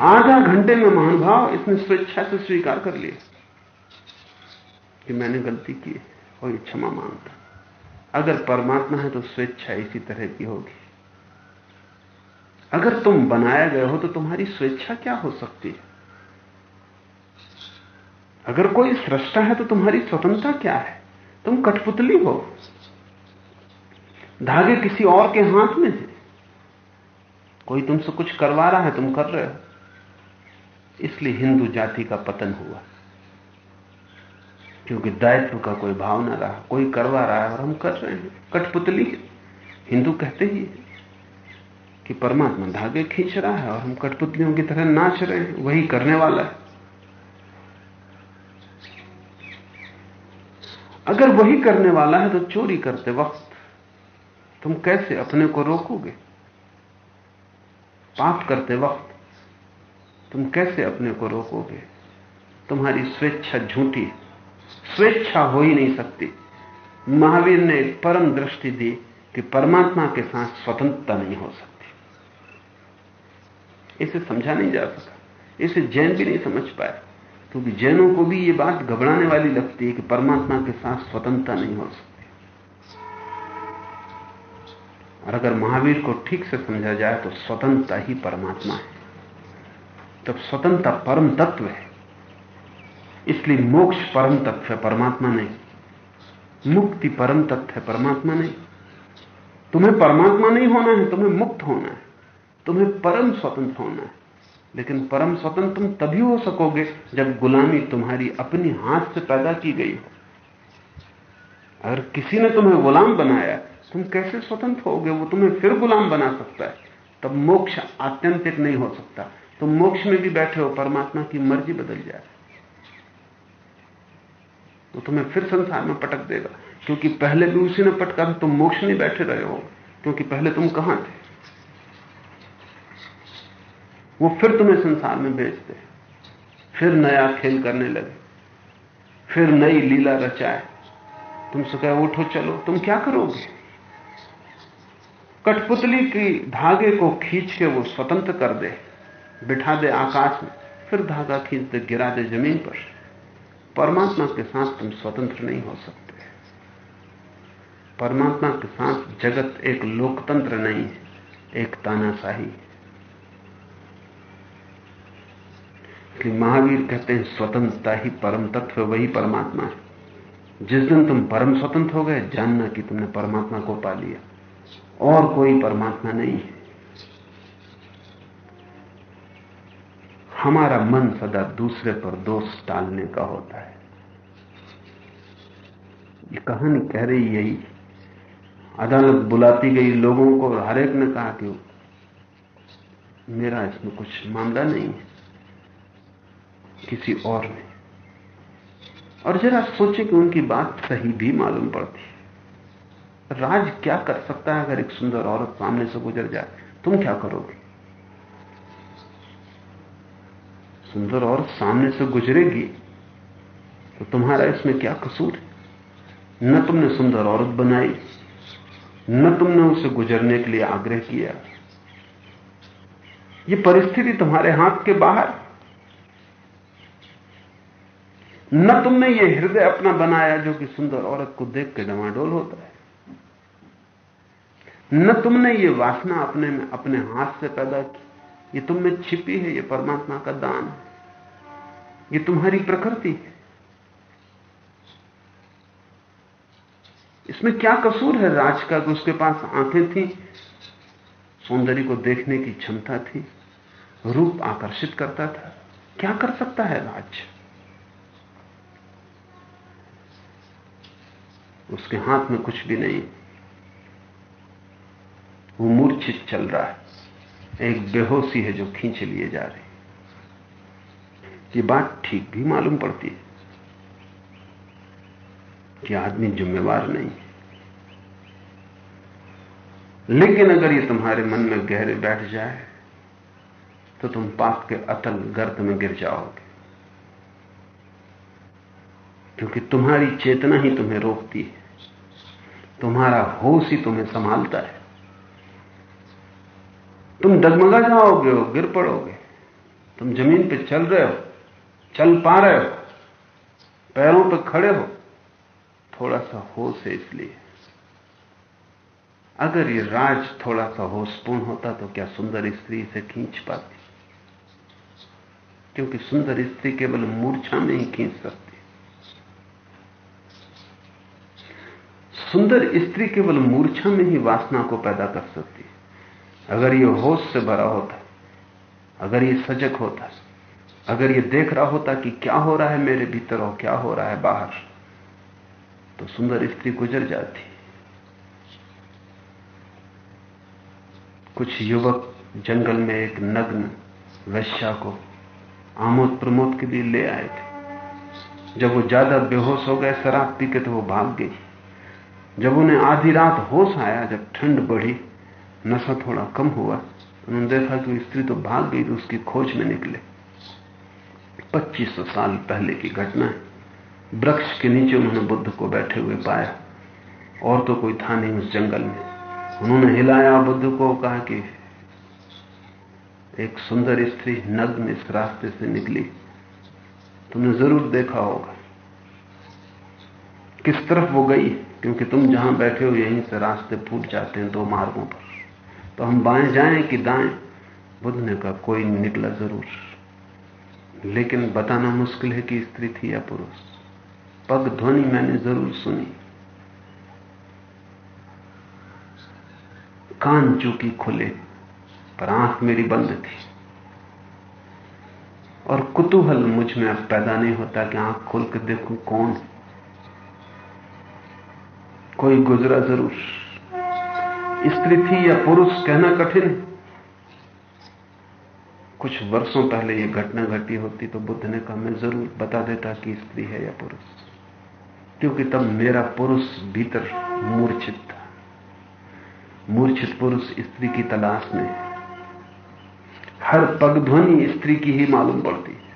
आधा घंटे में महानुभाव इसने स्वेच्छा से स्वीकार कर लिया कि मैंने गलती की और ये क्षमा माँगता अगर परमात्मा है तो स्वेच्छा इसी तरह की होगी। अगर तुम बनाया गए हो तो तुम्हारी स्वेच्छा क्या हो सकती है? अगर कोई सृष्टा है तो तुम्हारी स्वतंत्रता क्या है? तुम कठपुतली हो। धागे किसी और के हाथ में है। कोई तुमसे कुछ करवा रहा है, तुम कर रहे हो। इसलिए हिंदू जाति का पतन हुआ। क्योंकि दायित्व का कोई भाव ना रहा, कोई करवा रहा है और हम कर रहे हैं। कठपुतली हिंदू कहते ही कि परमात्मा धागे खींच रहा है और हम कठपुतलियों की तरह नाच रहे हैं, वही करने वाला है। अगर वही करने वाला है तो चोरी करते वक्त तुम कैसे अपने को रोकोगे? पाप करते वक्त तुम कैसे अपने को रोकोगे? तुम्हारी स्वेच्छा झूठी स्वेच्छा हो ही नहीं सकती। महावीर ने एक परम दृष्टि दी कि परमात्मा के साथ स्वतंत्रता नहीं हो सकती। इसे समझा नहीं जा सका। इसे जैन भी नहीं समझ पाए। क्योंकि जैनों को भी ये बात घबराने वाली लगती है कि परमात्मा के साथ स्वतंत्रता नहीं हो सकती। और अगर महावीर को ठीक से समझा जाए तो स्वतंत्रता ही परमात्मा है। तब स्वतंत्रता परम तत्व है। इसलिए मोक्ष परम तत्व है, परमात्मा नहीं। मुक्ति परम तत्व है, परमात्मा नहीं। तुम्हें परमात्मा नहीं होना है, तुम्हें मुक्त होना है। तुम्हें परम स्वतंत्र होना है। लेकिन परम स्वतंत्र तुम तभी हो सकोगे जब गुलामी तुम्हारी अपनी हाथ से पैदा की गई हो। अगर किसी ने तुम्हें गुलाम बनाया, तुम कैसे स्वतंत्र होगे? वो तुम्हें फिर गुलाम बना सकता है। तब मोक्ष आत्यंतिक नहीं हो सकता। तुम मोक्ष में भी बैठे हो, परमात्मा की मर्ज़ी बदल जाए। तो तुम्हें फिर संसार में पटक देगा। क्योंकि पहले भी उसी ने पटका था, तुम मोक्ष नहीं बैठे रहे हो। क्योंकि पहले तुम कहाँ थे? वो फिर तुम्हें संसार में भेज दे फिर नया खेल करने लगे। फिर नई लीला रचाए। तुमसे कहे, उठो, चलो। तुम क्या करोगे? कठपुतली की धागे को खींच के वो स्वतंत्र कर दे। बिठा दे आकाश में, फिर धागा खींच दे, गिरा दे ज़मीन पर। परमात्मा के साथ तुम स्वतंत्र नहीं हो सकते। परमात्मा के साथ जगत एक लोकतंत्र नहीं है, एक तानाशाही कि महावीर कहते हैं, स्वतंत्रता ही परम तत्व, वही परमात्मा है। जिस दिन तुम परम स्वतंत्र हो गए, जानना कि तुमने परमात्मा को पा लिया। और कोई परमात्मा नहीं है। हमारा मन सदा दूसरे पर दोष टालने का होता है। ये कहानी कह रही यही अदालत बुलाती गई लोगों को हर एक ने कहा कि मेरा इसमें कुछ मामला नहीं है, किसी और ने। और जरा सोचे कि उनकी बात सही भी मालूम पड़ती है। राज क्या कर सकता है अगर एक सुंदर औरत सामने से गुजर जाए? तुम क्या करोगे? सुंदर औरत सामने से गुजरेगी तो तुम्हारा इसमें क्या कसूर है? न तुमने सुंदर औरत बनाई, न तुमने उसे गुजरने के लिए आग्रह किया। यह परिस्थिति तुम्हारे हाथ के बाहर। न तुमने ये हृदय अपना बनाया जो कि सुंदर औरत को देख के डवाडोल होता है। न तुमने ये वासना अपने में, अपने हाथ से पैदा की। ये तुम में छिपी है, ये परमात्मा का दान है। ये तुम्हारी प्रकृति है। इसमें क्या कसूर है? राज का कि उसके पास आँखें थी, सौंदर्य को देखने की क्षमता थी, रूप आकर्षित करता था। क्या कर सकता है राज? उसके हाथ में कुछ भी नहीं। वो मूर्छित चल रहा है। एक बेहोशी है जो खींच लिए जा रही ये बात ठीक भी मालूम पड़ती है कि आदमी जिम्मेवार नहीं है। लेकिन अगर ये तुम्हारे मन में गहरे बैठ जाए तो तुम पाप के अतल गर्त में गिर जाओगे। क्योंकि तुम्हारी चेतना ही तुम्हें रोकती है। तुम्हारा होश ही तुम्हें संभालता है। तुम डगमगा जाओगे हो गिर पड़ोगे। तुम ज़मीन पे चल रहे हो। चल पा रहे हो। पैरों पर खड़े हो। थोड़ा सा होश है इसलिए। अगर ये राज थोड़ा सा होशपूर्ण होता तो क्या सुंदर स्त्री इसे खींच पाती? क्योंकि सुंदर स्त्री केवल मूर्छा में ही खींच सकती। सुंदर स्त्री केवल मूर्छा में ही वासना को पैदा कर सकती है। अगर ये होश से भरा होता, अगर ये सजग होता अगर ये देख रहा होता कि क्या हो रहा है मेरे भीतर और क्या हो रहा है बाहर तो सुंदर स्त्री गुजर जाती। कुछ युवक जंगल में एक नग्न वैश्या को आमोद प्रमोद के लिए ले आए थे। जब वो ज़्यादा बेहोश हो गए, शराब पी के तो वो भाग गई। जब उन्हें आधी रात होश आया, जब ठंड बढ़ी, नशा थोड़ा कम हुआ उन्होंने देखा कि स्त्री तो भाग गई तो उसकी खोज में निकले। 2500 साल पहले की घटना है। वृक्ष के नीचे उन्होंने बुद्ध को बैठे हुए पाया। और तो कोई था नहीं उस जंगल में। उन्होंने हिलाया बुद्ध को, कहा कि एक सुंदर स्त्री नग्न इस रास्ते से निकली। तुमने ज़रूर देखा होगा। किस तरफ़ वो गई? क्योंकि तुम जहाँ बैठे हो, यहीं से रास्ते फूट जाते हैं दो मार्गों पर। तो हम बाएँ जाएँ कि दाएँ? बुद्ध ने कहा, कोई निकला ज़रूर। लेकिन बताना मुश्किल है कि स्त्री थी या पुरुष। पग ध्वनि मैंने ज़रूर सुनी। कान चूकी खुले, पर आँख मेरी बंद थी। और कुतूहल मुझमें अब पैदा नहीं होता कि आँख खोल के देखूँ कौन कोई गुजरा ज़रूर। स्त्री थी या पुरुष कहना कठिन कुछ वर्षों पहले यह घटना घटी होती तो बुद्ध ने कहा, मैं ज़रूर बता देता कि स्त्री है या पुरुष। क्योंकि तब मेरा पुरुष भीतर मूर्छित था। मूर्छित पुरुष स्त्री की तलाश में हर पगध्वनि स्त्री की ही मालूम पड़ती है।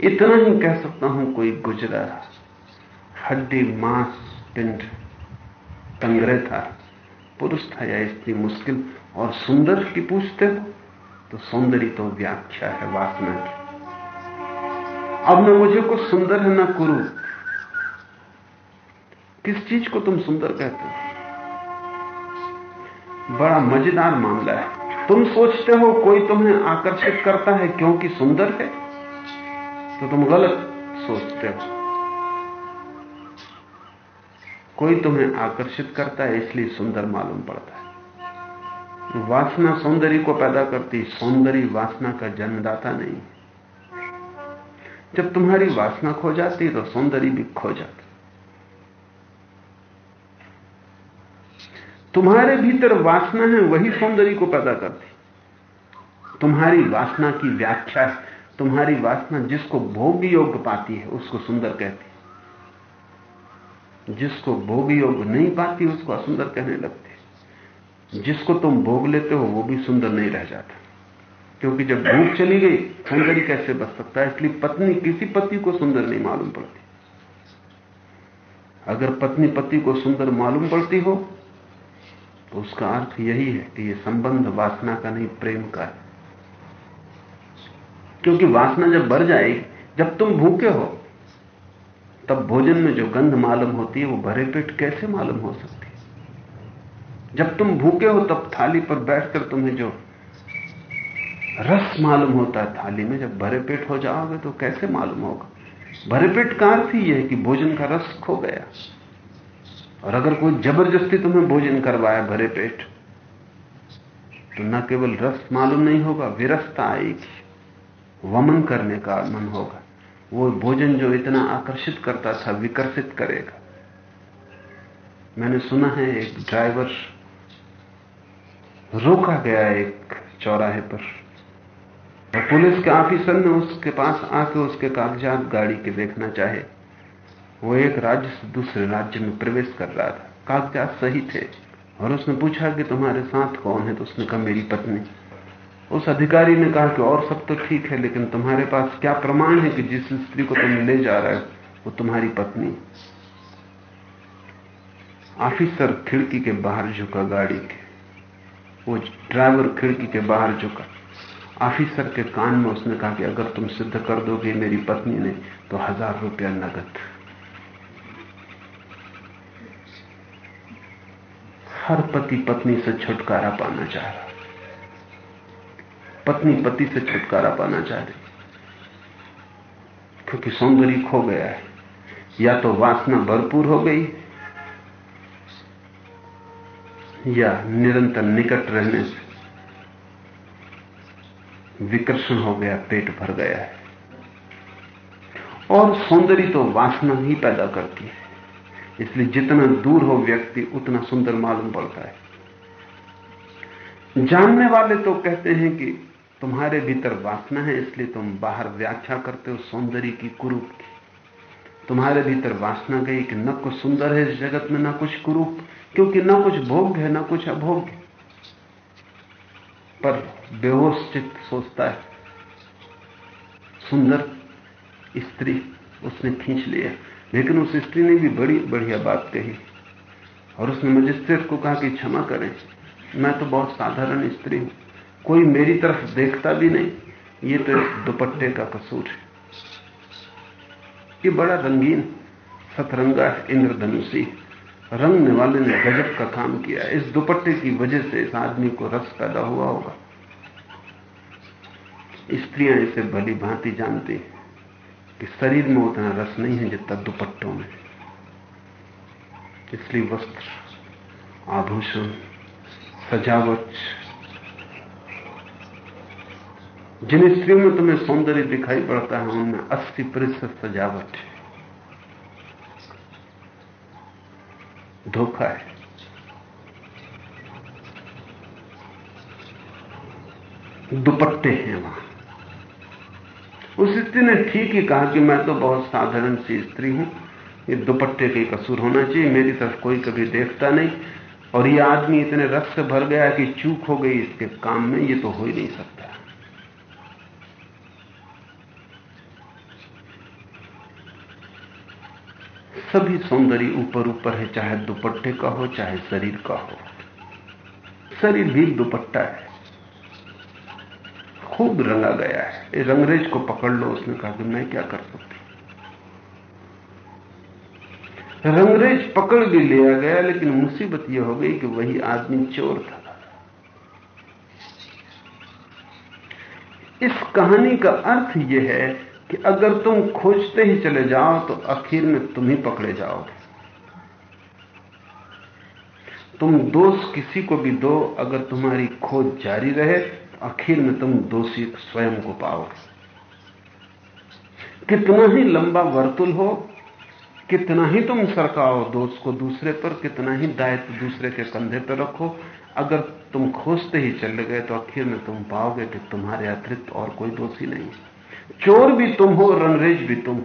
इतना ही कह सकता हूँ, कोई गुजरा, हड्डी, मांस, पिंड संग्रह था, पुरुष था या स्त्री, मुश्किल और सुंदर की पूछते हो तो सौंदर्य तो व्याख्या है वासना की। अब न मुझे कुछ सुंदर है ना कुरु। किस चीज़ को तुम सुंदर कहते हो? बड़ा मज़ेदार मामला है। तुम सोचते हो कोई तुम्हें आकर्षित करता है क्योंकि सुंदर है तो तुम गलत सोचते हो। कोई तुम्हें आकर्षित करता है, इसलिए सुंदर मालूम पड़ता है। वासना सौंदर्य को पैदा करती सौंदर्य वासना का जन्मदाता नहीं। जब तुम्हारी वासना खो जाती तो सौंदर्य भी खो जाता। तुम्हारे भीतर वासना है, वही सौंदर्य को पैदा करती। तुम्हारी वासना की व्याख्या, तुम्हारी वासना जिसको भोग योग्य पाती है, उसको सुंदर कहती जिसको भोग योग नहीं पाती, उसको असुंदर कहने लगते जिसको तुम भोग लेते हो, वो भी सुंदर नहीं रह जाता। क्योंकि जब भूख चली गई सौंदर्य कैसे बच सकता है? इसलिए पत्नी, किसी पति को सुंदर नहीं मालूम पड़ती। अगर पत्नी, पति को सुंदर मालूम पड़ती हो तो उसका अर्थ यही है कि यह संबंध वासना का नहीं, प्रेम का है। क्योंकि वासना जब बढ़ जाएगी, जब तुम भूखे हो, तब भोजन में जो गंध मालूम होती है, वो भरे पेट कैसे मालूम हो सकती है? जब तुम भूखे हो तब थाली पर बैठकर तुम्हें जो रस मालूम होता है, थाली में जब भरे पेट हो जाओगे तो कैसे मालूम होगा? भरे पेट का अर्थ ही है कि भोजन का रस खो गया? और अगर कोई ज़बरदस्ती तुम्हें भोजन करवाया भरे पेट तो न केवल रस मालूम नहीं होगा, विरसता आएगी। वमन करने का मन होगा। वो भोजन जो इतना आकर्षित करता था, विकर्षित करेगा। मैंने सुना है एक ड्राइवर रोका गया एक चौराहे पर। पुलिस के ऑफिसर ने उसके पास आके उसके कागजात गाड़ी के देखना चाहे। वो एक राज्य से दूसरे राज्य में प्रवेश कर रहा था। कागजात सही थे। और उसने पूछा कि तुम्हारे साथ कौन है? तो उसने कहा, मेरी पत्नी। उस अधिकारी ने कहा कि और सब तो ठीक है, लेकिन तुम्हारे पास क्या प्रमाण है कि जिस स्त्री को तुम ले जा रहे हो, वो तुम्हारी पत्नी ऑफिसर खिड़की के बाहर झुका गाड़ी के। वो ड्राइवर खिड़की के बाहर झुका। ऑफिसर के कान में उसने कहा कि अगर तुम सिद्ध कर दोगे मेरी पत्नी ने तो हज़ार रुपया नगद। हर पति पत्नी से छुटकारा पाना चाह रहा। पत्नी पति से छुटकारा पाना चाह रही। क्योंकि सौंदर्य खो गया है। या तो वासना भरपूर हो गई या निरंतर निकट रहने से विकर्षण हो गया, पेट भर गया है। और सौंदर्य तो वासना ही पैदा करती है। इसलिए जितना दूर हो व्यक्ति, उतना सुंदर मालूम पड़ता है। जानने वाले तो कहते हैं कि तुम्हारे भीतर वासना है, इसलिए तुम बाहर व्याख्या करते हो, सौंदर्य की कुरूप तुम्हारे भीतर वासना गई कि न कुछ सुंदर है इस जगत में, न कुछ कुरूप, क्योंकि न कुछ भोग है, न कुछ अभोग पर बेहोश चित्त सोचता है, सुंदर स्त्री उसने खींच लिया। लेकिन उस स्त्री ने भी बड़ी बढ़िया बात कही, और उसने मजिस्ट्रेट को कहा कि क्षमा करें, मैं तो बहुत साधारण स्त्री हूँ, कोई मेरी तरफ़ देखता भी नहीं, ये तो दुपट्टे का कसूर है। ये बड़ा रंगीन सतरंगा इंद्रधनुषी। रंगने वाले ने गजब का काम किया। इस दुपट्टे की वजह से इस आदमी को रस पैदा हुआ होगा। स्त्रियाँ इसे भली भांति जानती कि शरीर में उतना रस नहीं है जितना दुपट्टों में। इसलिए वस्त्र, आभूषण, सजावट जिन स्त्रियों में तुम्हें सौंदर्य दिखाई पड़ता है, उनमें 80 प्रतिशत सजावट है। धोखा है। दुपट्टे हैं वहाँ। उस स्त्री ने ठीक ही कहा कि मैं तो बहुत साधारण सी स्त्री हूँ। ये दुपट्टे के कसूर होना चाहिए, मेरी तरफ़ कोई कभी देखता नहीं। और ये आदमी इतने रस से भर गया कि चूक हो गई इसके काम में, ये तो हो ही नहीं सकता। सभी सौंदर्य ऊपर ऊपर है, चाहे दुपट्टे का हो, चाहे शरीर का हो। शरीर भी दुपट्टा है। खूब रंगा गया है। रंगरेज को पकड़ लो, उसने कहा कि मैं क्या कर सकती रंगरेज पकड़ भी लिया गया, लेकिन मुसीबत यह हो गई कि वही आदमी चोर था। इस कहानी का अर्थ यह है कि अगर तुम खोजते ही चले जाओ तो आखिर में तुम ही पकड़े जाओगे। तुम दोष किसी को भी दो, अगर तुम्हारी खोज जारी रहे तो आखिर में तुम दोषी स्वयं को पाओगे। कितना ही लंबा वर्तुल हो, कितना ही तुम सरकाओ दोष को दूसरे पर, कितना ही दायित्व दूसरे के कंधे पर रखो, अगर तुम खोजते ही चले गए तो आखिर में तुम पाओगे कि तुम्हारे अतिरिक्त और कोई दोषी नहीं है। चोर भी तुम हो रंगरेज भी तुम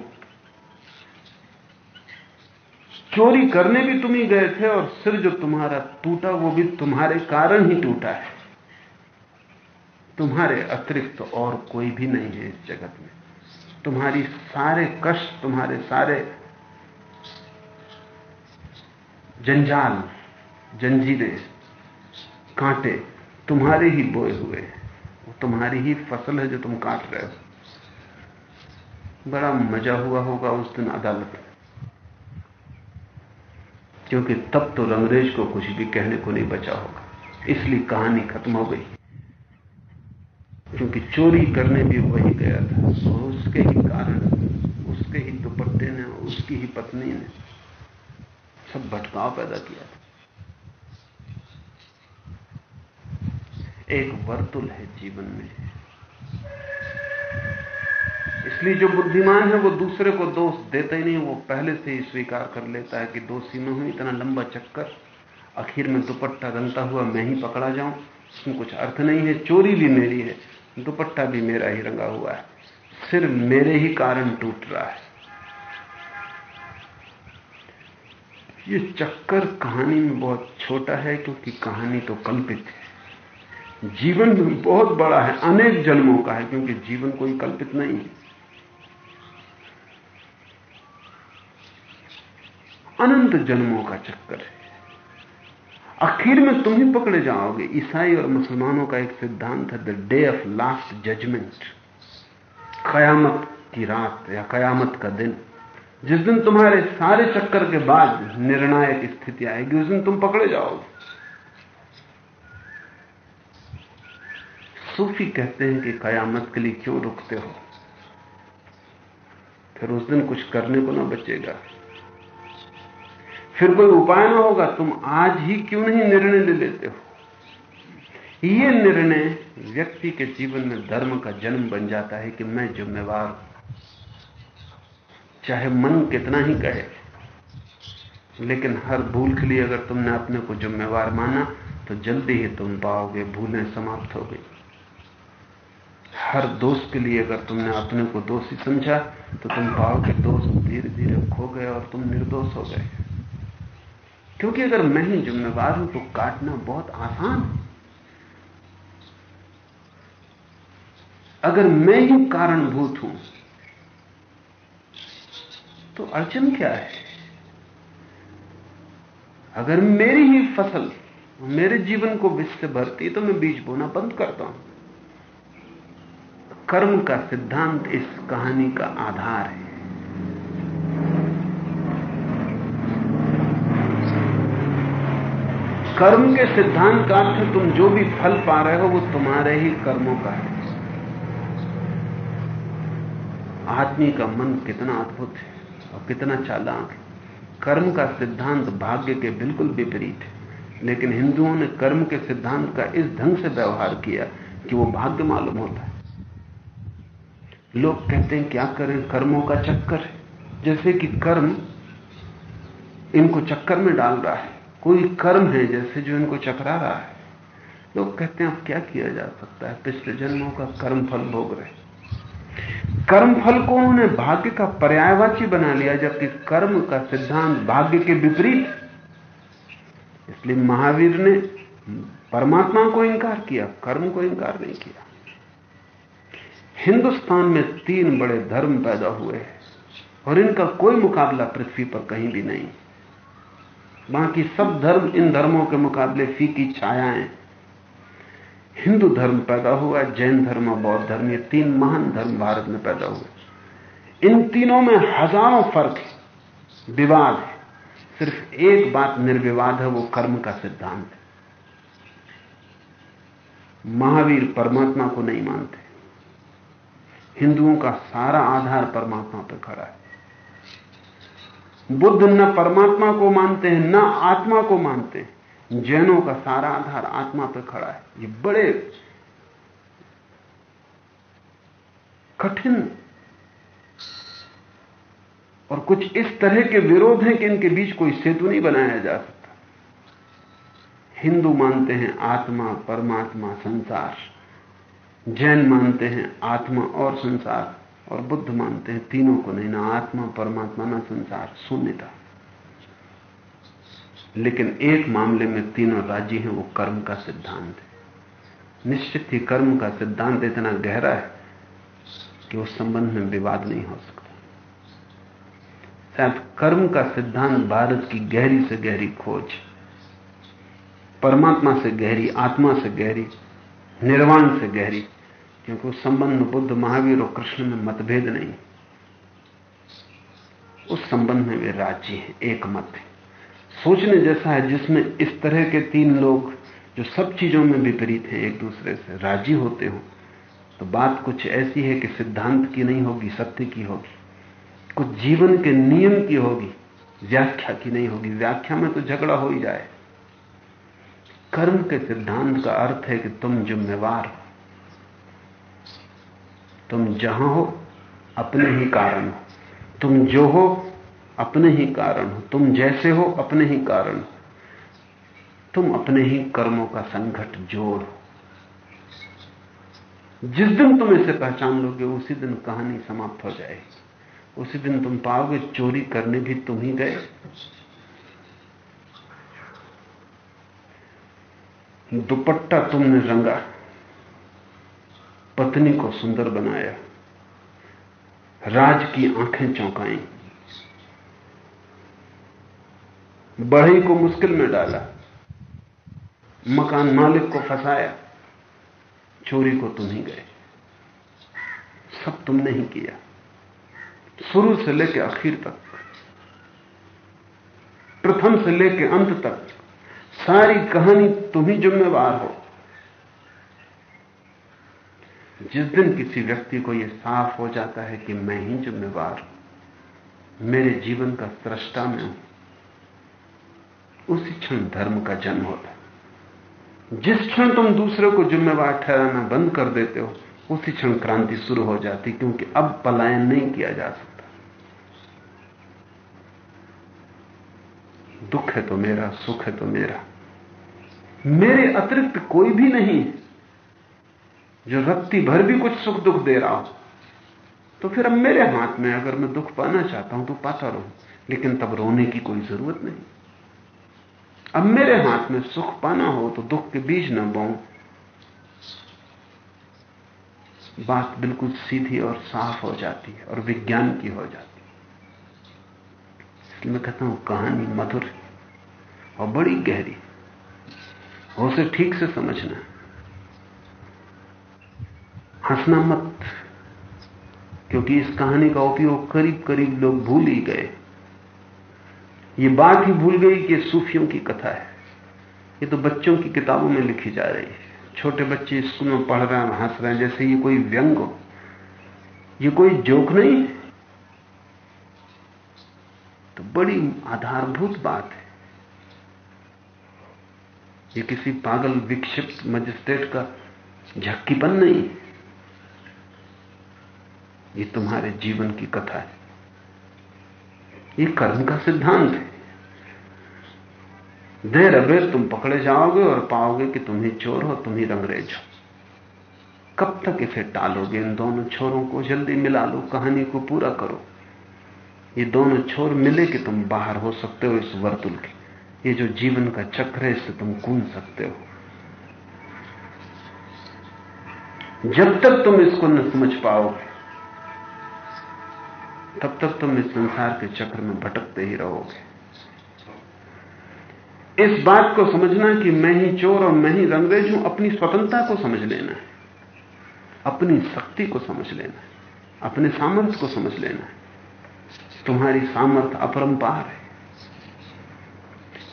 चोरी करने भी तुम ही गए थे और सिर जो तुम्हारा टूटा, वो भी तुम्हारे कारण ही टूटा है। तुम्हारे अतिरिक्त तो और कोई भी नहीं है इस जगत में। तुम्हारी सारे कष्ट, तुम्हारे सारे जंजाल, जंजीरें, कांटे तुम्हारे ही बोए हुए वो तुम्हारी ही फ़सल है जो तुम काट रहे हो। बड़ा मज़ा हुआ होगा उस दिन अदालत में। क्योंकि तब तो रंगरेज को कुछ भी कहने को नहीं बचा होगा। इसलिए कहानी खत्म हो गई। क्योंकि चोरी करने भी वही गया था। उसके ही कारण, उसके ही दुपट्टे ने उसकी ही पत्नी ने सब भटकाव पैदा किया था। एक वर्तुल है जीवन में। इसलिए जो बुद्धिमान है, वो दूसरे को दोष देता ही नहीं, वो पहले से ही स्वीकार कर लेता है कि दोषी में हूँ, इतना लंबा चक्कर। आखिर में दुपट्टा रंगता हुआ मैं ही पकड़ा जाऊँ, इसमें कुछ अर्थ नहीं है, चोरी भी मेरी है, दुपट्टा भी मेरा ही रंगा हुआ है। सिर मेरे ही कारण टूट रहा है। ये चक्कर कहानी में बहुत छोटा है, क्योंकि कहानी तो कल्पित है। जीवन बहुत बड़ा है, अनेक जन्मों का है, क्योंकि जीवन कोई कल्पित नहीं है। अनंत जन्मों का चक्कर है। आखिर में तुम ही पकड़े जाओगे। ईसाई और मुसलमानों का एक सिद्धांत है the day of last judgement कयामत की रात या कयामत का दिन। जिस दिन तुम्हारे सारे चक्कर के बाद निर्णायक स्थिति आएगी, उस दिन तुम पकड़े जाओगे। सूफी कहते हैं कि कयामत के लिए क्यों रुकते हो? फिर उस दिन कुछ करने को ना बचेगा। फिर कोई उपाय ना होगा, तुम आज ही क्यों नहीं निर्णय ले लेते हो? ये निर्णय व्यक्ति के जीवन में धर्म का जन्म बन जाता है कि मैं जिम्मेवार चाहे मन कितना ही कहे, लेकिन हर भूल के लिए अगर तुमने अपने को जिम्मेवार माना तो जल्दी ही तुम पाओगे, भूलें समाप्त हो गई। हर दोष के लिए अगर तुमने अपने को दोषी समझा तो तुम पाओगे दोष धीरे धीरे खो गए और तुम निर्दोष हो गए। क्योंकि अगर मैं ही जिम्मेवार हूँ तो काटना बहुत आसान है। अगर मैं ही कारणभूत हूँ तो अड़चन क्या है? अगर मेरी ही फ़सल, मेरे जीवन को विष से भरती तो मैं बीज बोना बंद करता हूँ। कर्म का सिद्धांत इस कहानी का आधार है। कर्म के सिद्धांत का अर्थ तुम जो भी फल पा रहे हो वो तुम्हारे ही कर्मों का है। आदमी का मन कितना अद्भुत है और कितना चालाक है। कर्म का सिद्धांत भाग्य के बिल्कुल विपरीत है। लेकिन हिंदुओं ने कर्म के सिद्धांत का इस ढंग से व्यवहार किया कि वो भाग्य मालूम होता है। लोग कहते हैं, क्या करें? कर्मों का चक्कर है। जैसे कि कर्म इनको चक्कर में डाल रहा है। कोई कर्म है जैसे जो इनको चकरा रहा है। लोग कहते हैं, अब क्या किया जा सकता है? पिछले जन्मों का कर्म फल भोग रहे। कर्म फल को उन्होंने भाग्य का पर्यायवाची बना लिया, जबकि कर्म का सिद्धांत भाग्य के विपरीत इसलिए महावीर ने परमात्मा को इंकार किया, कर्म को इंकार नहीं किया। हिंदुस्तान में तीन बड़े धर्म पैदा हुए हैं, और इनका कोई मुकाबला पृथ्वी पर कहीं भी नहीं। बाकी सब धर्म इन धर्मों के मुकाबले फीकी छायाएँ हिंदू धर्म पैदा हुआ, जैन धर्म और बौद्ध धर्म, ये तीन महान धर्म भारत में पैदा हुए। इन तीनों में हज़ारों फ़र्क है, विवाद है। सिर्फ़ एक बात निर्विवाद है, वो कर्म का सिद्धांत है। महावीर परमात्मा को नहीं मानते। हिंदुओं का सारा आधार परमात्मा पर खड़ा है। बुद्ध न परमात्मा को मानते हैं, न आत्मा को मानते हैं। जैनों का सारा आधार आत्मा पर खड़ा है। ये बड़े कठिन और कुछ इस तरह के विरोध हैं कि इनके बीच कोई सेतु नहीं बनाया जा सकता। हिंदू मानते हैं आत्मा, परमात्मा, संसार। जैन मानते हैं आत्मा और संसार। और बुद्ध मानते हैं, तीनों को नहीं, ना आत्मा परमात्मा, ना संसार, शून्यता। लेकिन एक मामले में तीनों राज़ी हैं, वो कर्म का सिद्धांत है। निश्चित ही कर्म का सिद्धांत इतना गहरा है कि उस संबंध में विवाद नहीं हो सकता। शायद कर्म का सिद्धांत भारत की गहरी से गहरी खोज, परमात्मा से गहरी, आत्मा से गहरी, निर्वाण से गहरी क्योंकि उस संबंध में बुद्ध, महावीर और कृष्ण में मतभेद नहीं उस संबंध में वे राज्य हैं एक मत है। सोचने जैसा है जिसमें इस तरह के तीन लोग जो सब चीज़ों में विपरीत हैं, एक दूसरे से राज़ी होते हो तो बात कुछ ऐसी है कि सिद्धांत की नहीं होगी, सत्य की होगी। कुछ जीवन के नियम की होगी, व्याख्या की नहीं होगी। व्याख्या में तो झगड़ा हो ही जाए। कर्म के सिद्धांत का अर्थ है कि तुम जिम्मेवार हो। तुम जहाँ हो, अपने ही कारण हो। तुम जो हो, अपने ही कारण हो। तुम जैसे हो, अपने ही कारण हो। तुम अपने ही कर्मों का संघट जोड़ जिस दिन तुम इसे पहचान लोगे, उसी दिन कहानी समाप्त हो जाएगी। उसी दिन तुम पाओगे, चोरी करने भी तुम ही गए। दुपट्टा तुमने रंगा। पत्नी को सुंदर बनाया। राज की आँखें चौंकाई। बढ़ई को मुश्किल में डाला। मकान मालिक को फंसाया। चोरी को तुम ही गए। सब तुमने ही किया। शुरू से लेकर आखिर तक। प्रथम से लेकर अंत तक। सारी कहानी तुम ही जिम्मेवार हो। जिस दिन किसी व्यक्ति को यह साफ़ हो जाता है कि मैं ही जिम्मेवार हूँ, मेरे जीवन का सृष्टा में हूँ, उसी क्षण धर्म का जन्म होता है। जिस क्षण तुम दूसरे को जिम्मेवार ठहराना बंद कर देते हो, उसी क्षण क्रांति शुरू हो जाती क्योंकि अब पलायन नहीं किया जा सकता। दुख है तो मेरा, सुख है तो मेरा। मेरे अतिरिक्त कोई भी नहीं जो रत्ती भर भी कुछ सुख दुख दे रहा हो तो फिर अब मेरे हाथ में अगर मैं दुख पाना चाहता हूँ तो पाता रहूँ, लेकिन तब रोने की कोई ज़रूरत नहीं। अब मेरे हाथ में सुख पाना हो तो दुख के बीज न बोऊं। बात बिल्कुल सीधी और साफ़ हो जाती है और विज्ञान की हो जाती है। इसलिए मैं कहता हूँ, कहानी मधुर और बड़ी गहरी हो। उसे ठीक से समझना हंसना मत, क्योंकि इस कहानी का उपयोग करीब करीब लोग भूल ही गए। ये बात ही भूल गई कि सूफियों की कथा है। ये तो बच्चों की किताबों में लिखी जा रही है। छोटे बच्चे स्कूल में पढ़ रहे हैं, हंस रहे हैं, जैसे ये कोई व्यंग हो। ये कोई जोक नहीं है। तो बड़ी आधारभूत बात है। ये किसी पागल विक्षिप्त मजिस्ट्रेट का झक्कीपन नहीं ये तुम्हारे जीवन की कथा है। ये कर्म का सिद्धांत है। देर अबेर तुम पकड़े जाओगे और पाओगे कि तुम ही चोर हो, तुम ही रंगरेज हो। कब तक इसे टालोगे? इन दोनों छोरों को जल्दी मिला लो, कहानी को पूरा करो। ये दोनों छोर मिले कि तुम बाहर हो सकते हो इस वर्तुल के। ये जो जीवन का चक्र है, इससे तुम कूद सकते हो। जब तक तुम इसको न समझ पाओगे तब तक तुम इस संसार के चक्र में भटकते ही रहोगे। इस बात को समझना कि मैं ही चोर और मैं ही रंगरेज हूँ, अपनी स्वतंत्रता को समझ लेना है, अपनी शक्ति को समझ लेना है, अपने सामर्थ्य को समझ लेना है। तुम्हारी सामर्थ्य अपरंपार है।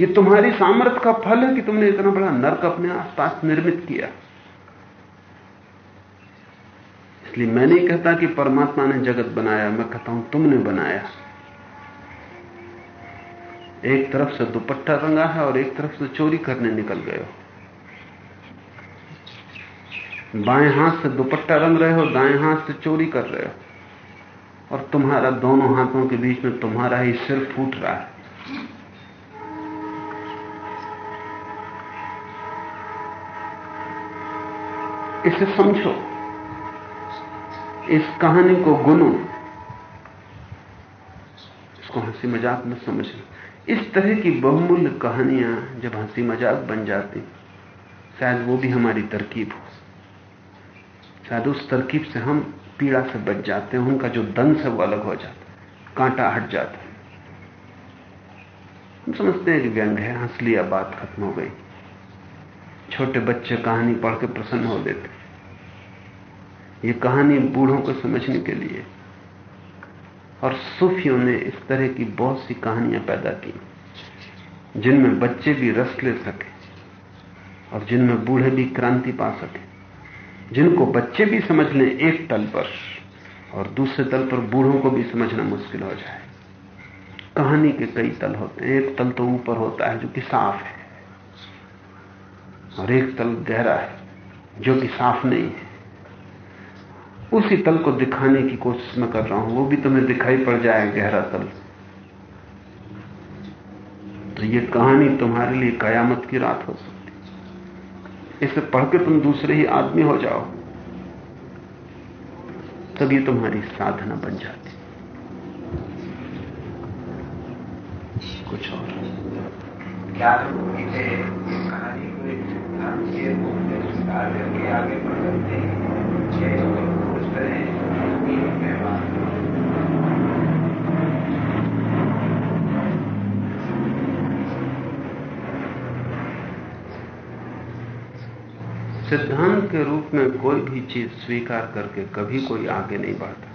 ये तुम्हारी सामर्थ्य का फल है कि तुमने इतना बड़ा नर्क अपने आसपास निर्मित किया। इसलिए मैं नहीं कहता कि परमात्मा ने जगत बनाया, मैं कहता हूँ तुमने बनाया। एक तरफ़ से दुपट्टा रंगा है और एक तरफ़ से चोरी करने निकल गए हो। बाएँ हाथ से दुपट्टा रंग रहे हो, दाएँ हाथ से चोरी कर रहे हो। और तुम्हारा दोनों हाथों के बीच में तुम्हारा ही सिर फूट रहा है। इसे समझो। इस कहानी को गुनो। इसको हँसी मज़ाक में समझ इस तरह की बहुमूल्य कहानियाँ जब हँसी मज़ाक बन जाती, शायद वो भी हमारी तरकीब हो। शायद उस तरकीब से हम पीड़ा से बच जाते हैं, उनका जो दंश है वो अलग हो जाता कांटा हट जाता है। हम समझते हैं कि व्यंग है, हंस लिया, बात खत्म हो गई। छोटे बच्चे कहानी पढ़ के प्रसन्न हो लेते ये कहानी बूढ़ों को समझने के लिए। और सूफियों ने इस तरह की बहुत सी कहानियाँ पैदा की, जिनमें बच्चे भी रस ले सके और जिनमें बूढ़े भी क्रांति पा सके। जिनको बच्चे भी समझ लें एक तल पर और दूसरे तल पर बूढ़ों को भी समझना मुश्किल हो जाए। कहानी के कई तल होते हैं। एक तल तो ऊपर होता है जो कि साफ़ है और एक तल गहरा है जो कि साफ़ नहीं है। उसी तल को दिखाने की कोशिश मैं कर रहा हूँ, वो भी तुम्हें दिखाई पड़ जाए गहरा तल। तो ये कहानी तुम्हारे लिए कयामत की रात हो सकती इसे के तुम दूसरे ही आदमी हो जाओ। तब ये तुम्हारी साधना बन जाती कुछ और।
क्या इसे कहानी को एक सिद्धांत के रूप में स्वीकार करके आगे बढ़ सकते हैं?
सिद्धांत के रूप में कोई भी चीज़ स्वीकार करके कभी कोई आगे नहीं बढ़ता।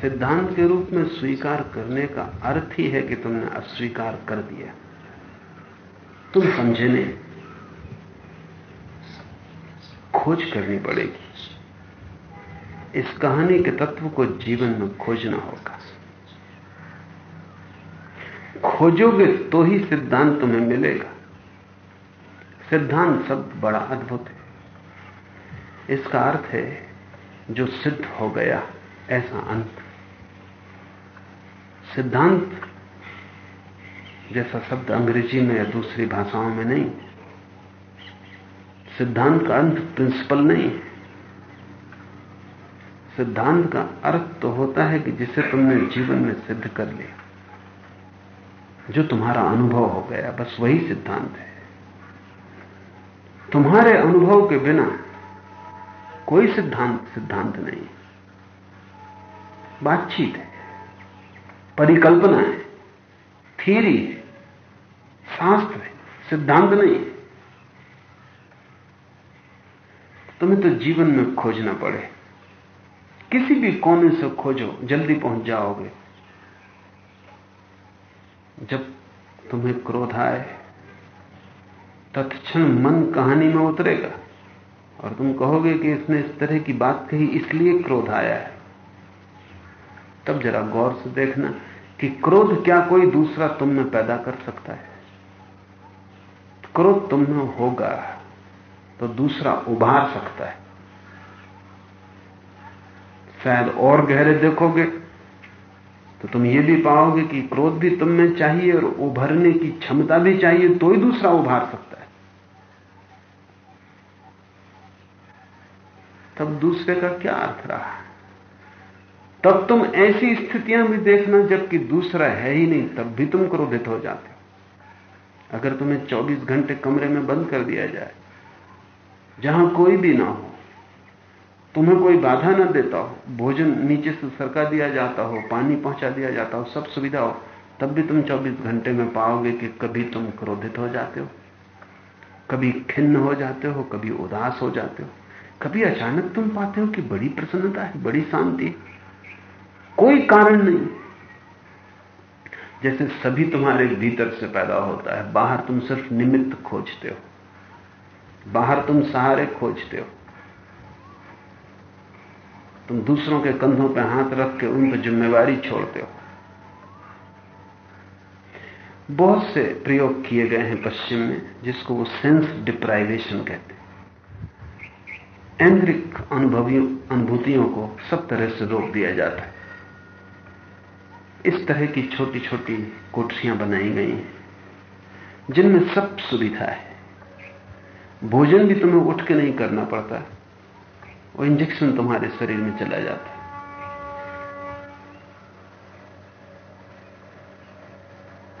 सिद्धांत के रूप में स्वीकार करने का अर्थ ही है कि तुमने अस्वीकार कर दिया। तुम समझे नहीं। खोज करनी पड़ेगी। इस कहानी के तत्व को जीवन में खोजना होगा। खोजोगे तो ही सिद्धांत तुम्हें मिलेगा। सिद्धांत शब्द बड़ा अद्भुत है। इसका अर्थ है, जो सिद्ध हो गया, ऐसा अंत। सिद्धांत जैसा शब्द अंग्रेज़ी में या दूसरी भाषाओं में नहीं सिद्धांत का अंत प्रिंसिपल नहीं है। सिद्धांत का अर्थ तो होता है कि जिसे तुमने जीवन में सिद्ध कर लिया, जो तुम्हारा अनुभव हो गया, बस वही सिद्धांत है। तुम्हारे अनुभव के बिना कोई सिद्धांत सिद्धांत नहीं बातचीत है, परिकल्पना है, थीरी है, शास्त्र है, सिद्धांत नहीं तुम्हें तो जीवन में खोजना पड़े। किसी भी कोने से खोजो, जल्दी पहुँच जाओगे। जब तुम्हें क्रोध आए, तत्क्षण मन कहानी में उतरेगा और तुम कहोगे कि इसने इस तरह की बात कही, इसलिए क्रोध आया है। तब जरा गौर से देखना कि क्रोध क्या कोई दूसरा तुम में पैदा कर सकता है। क्रोध तुम में होगा। तो दूसरा उभार सकता है। शायद और गहरे देखोगे तो तुम ये भी पाओगे कि क्रोध भी तुम में चाहिए और उभरने की क्षमता भी चाहिए तो ही दूसरा उभार सकता है। तब दूसरे का क्या अर्थ रहा? है तब तुम ऐसी स्थितियाँ भी देखना, जबकि दूसरा है ही नहीं, तब भी तुम क्रोधित हो जाते हो। अगर तुम्हें 24 घंटे कमरे में बंद कर दिया जाए जहाँ कोई भी ना हो, तुम्हें कोई बाधा ना देता हो, भोजन नीचे से सरका दिया जाता हो, पानी पहुँचा दिया जाता हो, सब सुविधा हो, तब भी तुम 24 घंटे में पाओगे कि कभी तुम क्रोधित हो जाते हो, कभी खिन्न हो जाते हो, कभी उदास हो जाते हो, कभी अचानक तुम पाते हो कि बड़ी प्रसन्नता है, बड़ी शांति कोई कारण नहीं। जैसे सभी तुम्हारे भीतर से पैदा होता है, बाहर तुम सिर्फ़ निमित्त खोजते हो। बाहर तुम सहारे खोजते हो। तुम दूसरों के कंधों पर हाथ रख के उन पर जिम्मेवारी छोड़ते हो। बहुत से प्रयोग किए गए हैं पश्चिम में, जिसको वो सेंस डिप्राइवेशन कहते हैं। ऐन्द्रिक अनुभूतियों को सब तरह से रोक दिया जाता है। इस तरह की छोटी छोटी कोठरियाँ बनाई गई हैं, जिनमें सब सुविधा है। भोजन भी तुम्हें उठ के नहीं करना पड़ता। है वो इंजेक्शन तुम्हारे शरीर में चला जाता है।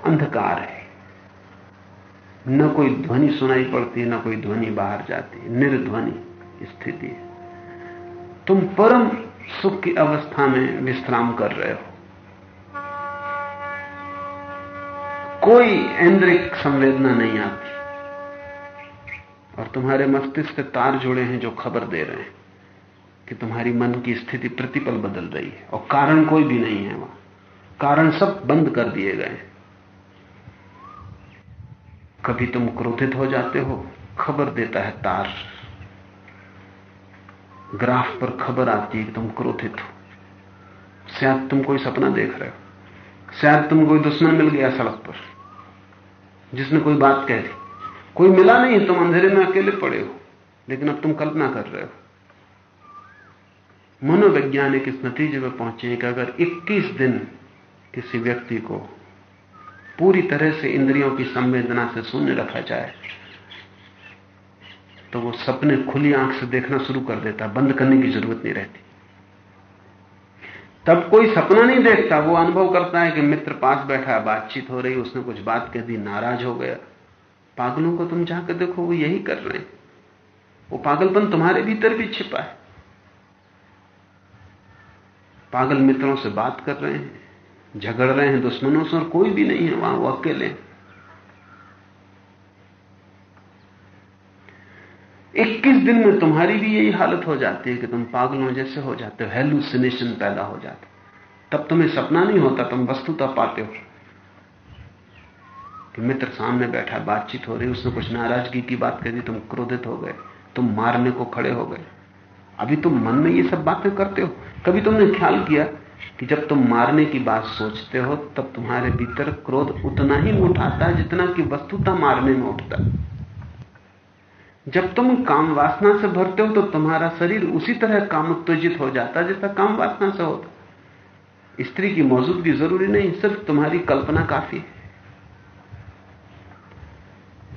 अंधकार है। न कोई ध्वनि सुनाई पड़ती है न कोई ध्वनि बाहर जाती। है निर्ध्वनि स्थिति है। तुम परम सुख की अवस्था में विश्राम कर रहे हो। कोई ऐन्द्रिक संवेदना नहीं आती। और तुम्हारे मस्तिष्क तार जुड़े हैं जो खबर दे रहे हैं कि तुम्हारी मन की स्थिति प्रतिपल बदल रही है और कारण कोई भी नहीं है वहाँ। कारण सब बंद कर दिए गए कभी तुम क्रोधित हो जाते हो, खबर देता है तार। ग्राफ पर खबर आती है कि तुम क्रोधित हो। शायद तुम कोई सपना देख रहे हो। शायद तुम कोई दुश्मन मिल गया सड़क पर, जिसने कोई बात कह दी। कोई मिला नहीं, तुम अंधेरे में अकेले पड़े हो, लेकिन अब तुम कल्पना कर रहे हो। मनोवैज्ञानिक इस नतीजे पर पहुँचे कि अगर 21 दिन किसी व्यक्ति को पूरी तरह से इंद्रियों की संवेदना से शून्य रखा जाए तो वो सपने खुली आँख से देखना शुरू कर देता, बंद करने की ज़रूरत नहीं रहती। तब कोई सपना नहीं देखता, वो अनुभव करता है कि मित्र पास बैठा, बातचीत हो रही, उसने कुछ बात कह दी, नाराज़ हो गया। पागलों को तुम जाकर देखो, वो यही कर रहे हैं। वो पागलपन तुम्हारे भीतर भी छिपा है। पागल मित्रों से बात कर रहे हैं, झगड़ रहे हैं दुश्मनों से, और कोई भी नहीं है वहाँ, वो अकेले इक्कीस दिन में तुम्हारी भी यही हालत हो जाती है कि तुम पागलों जैसे हो जाते हो हेलुसिनेशन पैदा हो जाते तब तुम्हें सपना नहीं होता, तुम वस्तुता पाते हो। कि मित्र सामने बैठा, बातचीत हो रही, उसने कुछ नाराज़गी की बात कह दी तुम क्रोधित हो गए, तुम मारने को खड़े हो गए। अभी तुम मन में ये सब बातें करते हो। कभी तुमने ख्याल किया कि जब तुम मारने की बात सोचते हो, तब तुम्हारे भीतर क्रोध उतना ही उठाता है जितना कि वस्तुता मारने में उठता जब तुम काम वासना से भरते हो तो तुम्हारा शरीर उसी तरह काम उत्तेजित हो जाता है जैसा काम वासना से होता स्त्री की मौजूदगी ज़रूरी नहीं, सिर्फ़ तुम्हारी कल्पना काफ़ी है।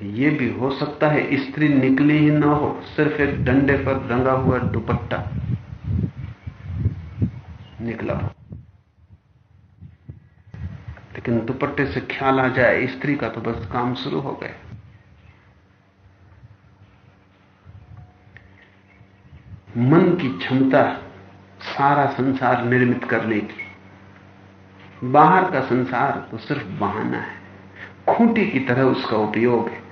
यह भी हो सकता है स्त्री निकली ही ना हो, सिर्फ़ एक डंडे पर रंगा हुआ दुपट्टा निकला हो। लेकिन दुपट्टे से ख्याल आ जाए, स्त्री का तो बस काम शुरू हो गया मन की क्षमता सारा संसार निर्मित करने की। बाहर का संसार तो सिर्फ़ बहाना है। खूंटी की तरह उसका उपयोग है।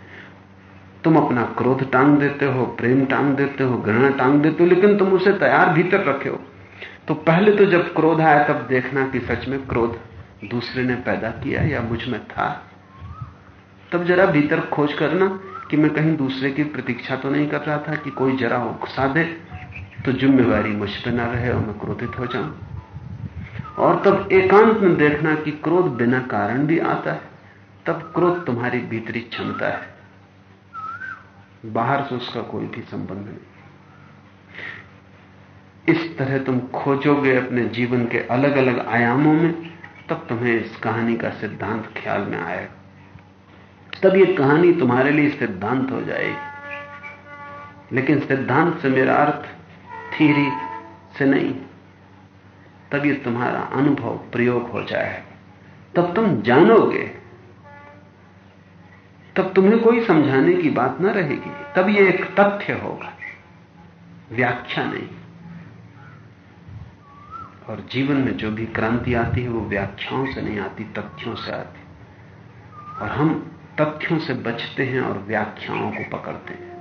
तुम अपना क्रोध टांग देते हो, प्रेम टांग देते हो, घृणा टांग देते हो, लेकिन तुम उसे तैयार भीतर रखे हो। तो पहले तो जब क्रोध आया तब देखना कि सच में क्रोध दूसरे ने पैदा किया या मुझमें था। तब जरा भीतर खोज करना कि मैं कहीं दूसरे की प्रतीक्षा तो नहीं कर रहा था कि कोई जरा उकसा दे तो जिम्मेवारी मुझ पर ना रहे और मैं क्रोधित हो जाऊँ। और तब एकांत में देखना कि क्रोध बिना कारण भी आता है, तब क्रोध तुम्हारी भीतरी क्षमता है। बाहर से उसका कोई भी संबंध नहीं। इस तरह तुम खोजोगे अपने जीवन के अलग अलग आयामों में, तब तुम्हें इस कहानी का सिद्धांत ख्याल में आएगा तब ये कहानी तुम्हारे लिए सिद्धांत हो जाएगी। लेकिन सिद्धांत से मेरा अर्थ थीरी से नहीं। तब ये तुम्हारा अनुभव प्रयोग हो जाएगा तब तुम जानोगे तब तुम्हें कोई समझाने की बात ना रहेगी। तब यह एक तथ्य होगा। व्याख्या नहीं। और जीवन में जो भी क्रांति आती है, वो व्याख्याओं से नहीं आती, तथ्यों से आती। और हम तथ्यों से बचते हैं और व्याख्याओं को पकड़ते हैं।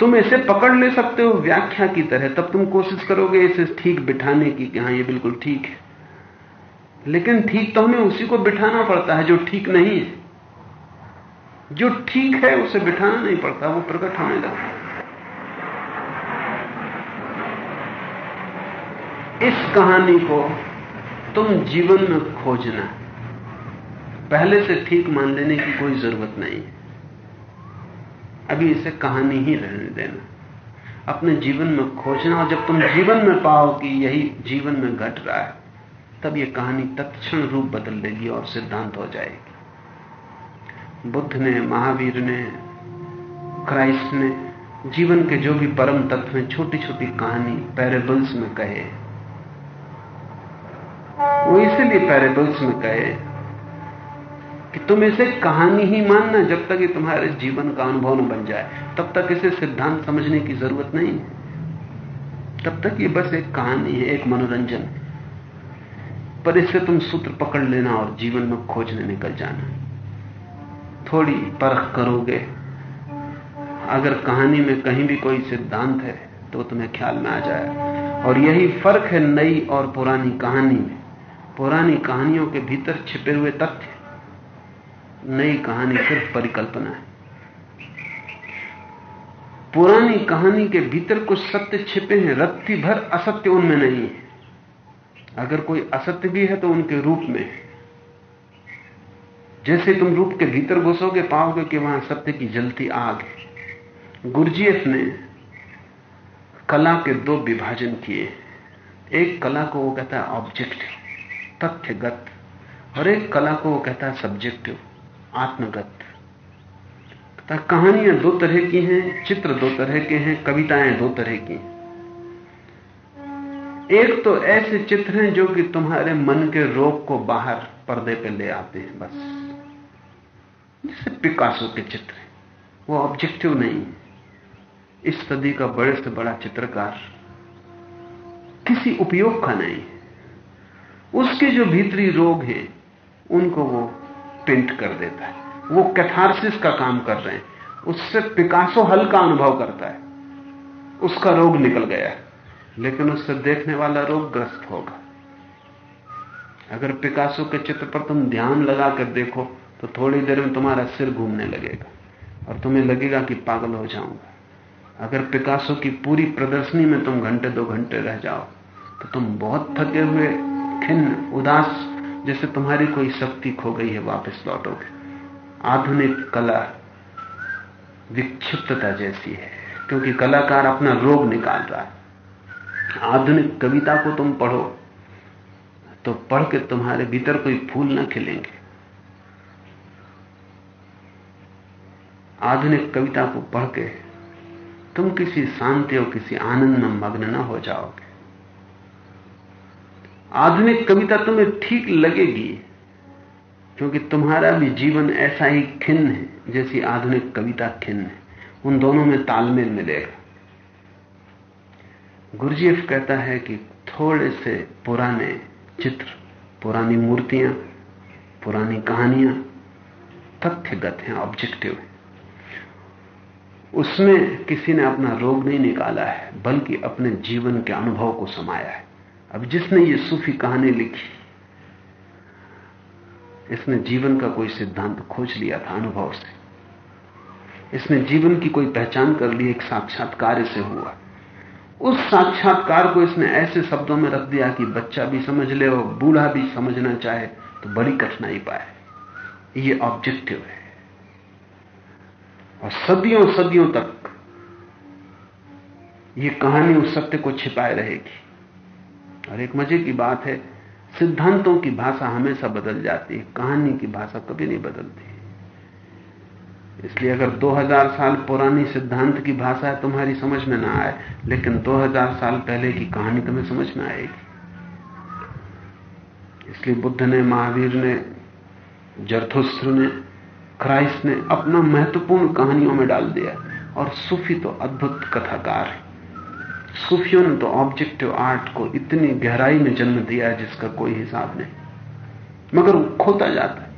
तुम इसे पकड़ ले सकते हो व्याख्या की तरह। तब तुम कोशिश करोगे इसे ठीक बिठाने की कि हाँ, ये बिल्कुल ठीक है। लेकिन ठीक तो हमें उसी को बिठाना पड़ता है जो ठीक नहीं है। जो ठीक है उसे बिठाना नहीं पड़ता, वो प्रकट होने लगता इस कहानी को तुम जीवन में खोजना। पहले से ठीक मान लेने की कोई ज़रूरत नहीं है। अभी इसे कहानी ही रहने देना। अपने जीवन में खोजना और जब तुम जीवन में पाओ कि यही जीवन में घट रहा है, तब यह कहानी तत्क्षण रूप बदल देगी और सिद्धांत हो जाएगी। बुद्ध ने, महावीर ने, क्राइस्ट ने, जीवन के जो भी परम तत्व हैं छोटी छोटी कहानी पैरेबल्स में कहे। वो इसलिए पैरेबल्स में कहे कि तुम इसे कहानी ही मानना जब तक ये तुम्हारे जीवन का अनुभव न बन जाए। तब तक इसे सिद्धांत समझने की ज़रूरत नहीं। तब तक ये बस एक कहानी है, एक मनोरंजन। पर इससे तुम सूत्र पकड़ लेना और जीवन में खोजने निकल जाना। थोड़ी परख करोगे। अगर कहानी में कहीं भी कोई सिद्धांत है तो तुम्हें ख्याल में आ जाए। और यही फ़र्क है नई और पुरानी कहानी में। पुरानी कहानियों के भीतर छिपे हुए तथ्य। नई कहानी सिर्फ़ परिकल्पना है। पुरानी कहानी के भीतर कुछ सत्य छिपे हैं। रत्ती भर असत्य उनमें नहीं है। अगर कोई असत्य भी है तो उनके रूप में है। जैसे तुम रूप के भीतर घुसोगे, पाओगे कि वहाँ सत्य की जलती आग है। गुरजीएफ ने कला के दो विभाजन किए। एक कला को वो कहता है ऑब्जेक्टिव तथ्यगत, और एक कला को वो कहता है सब्जेक्टिव आत्मगत। कहानियाँ दो तरह की हैं, चित्र दो तरह के हैं, कविताएँ दो तरह की हैं। एक तो ऐसे चित्र हैं जो कि तुम्हारे मन के रोग को बाहर पर्दे पे ले आते हैं, बस। पिकासो के चित्र वो ऑब्जेक्टिव नहीं इस सदी का बड़े से बड़ा चित्रकार किसी उपयोग का नहीं उसके जो भीतरी रोग हैं, उनको वो पेंट कर देता है। वो कैथारसिस का काम कर रहे हैं। उससे पिकासो हल्का अनुभव करता है। उसका रोग निकल गया लेकिन उससे देखने वाला रोग ग्रस्त होगा। अगर पिकासो के चित्र पर तुम ध्यान लगाकर देखो तो थोड़ी देर में तुम्हारा सिर घूमने लगेगा और तुम्हें लगेगा कि पागल हो जाऊँगा अगर पिकासो की पूरी प्रदर्शनी में तुम घंटे दो घंटे रह जाओ तो तुम बहुत थके हुए, खिन्न, उदास, जैसे तुम्हारी कोई शक्ति खो गई है वापस लौटोगे। आधुनिक कला विक्षिप्तता जैसी है, क्योंकि कलाकार अपना रोग निकाल रहा है। आधुनिक कविता को तुम पढ़ो तो पढ़ के तुम्हारे भीतर कोई फूल न खिलेंगे। आधुनिक कविता को पढ़ के तुम किसी शांति और किसी आनंद में मग्न न हो जाओगे। आधुनिक कविता तुम्हें ठीक लगेगी, क्योंकि तुम्हारा भी जीवन ऐसा ही खिन्न है जैसी आधुनिक कविता खिन्न है। उन दोनों में तालमेल मिलेगा। गुरुजीएफ कहता है कि थोड़े से पुराने चित्र, पुरानी मूर्तियाँ, पुरानी कहानियाँ तथ्यगत हैं ऑब्जेक्टिव हैं। उसमें किसी ने अपना रोग नहीं निकाला है, बल्कि अपने जीवन के अनुभव को समाया है। अब जिसने ये सूफी कहानी लिखी, इसने जीवन का कोई सिद्धांत खोज लिया था अनुभव से। इसने जीवन की कोई पहचान कर ली, एक साक्षात्कार से हुआ। उस साक्षात्कार को इसने ऐसे शब्दों में रख दिया कि बच्चा भी समझ ले और बूढ़ा भी समझना चाहे तो बड़ी कठिनाई पाए। ये ऑब्जेक्टिव है। और सदियों सदियों तक ये कहानी उस सत्य को छिपाए रहेगी। और एक मज़े की बात है, सिद्धांतों की भाषा हमेशा बदल जाती है, कहानी की भाषा कभी नहीं बदलती। इसलिए अगर 2000 साल पुरानी सिद्धांत की भाषा है, तुम्हारी समझ में ना आए, लेकिन 2000 साल पहले की कहानी तुम्हें समझ में आएगी। इसलिए बुद्ध ने, महावीर ने, जरथुस्त्र ने क्राइस्ट ने अपना महत्वपूर्ण कहानियों में डाल दिया और सूफी तो अद्भुत कथाकार है। सूफियों ने तो ऑब्जेक्टिव आर्ट को इतनी गहराई में जन्म दिया है जिसका कोई हिसाब नहीं। मगर खोता जाता है।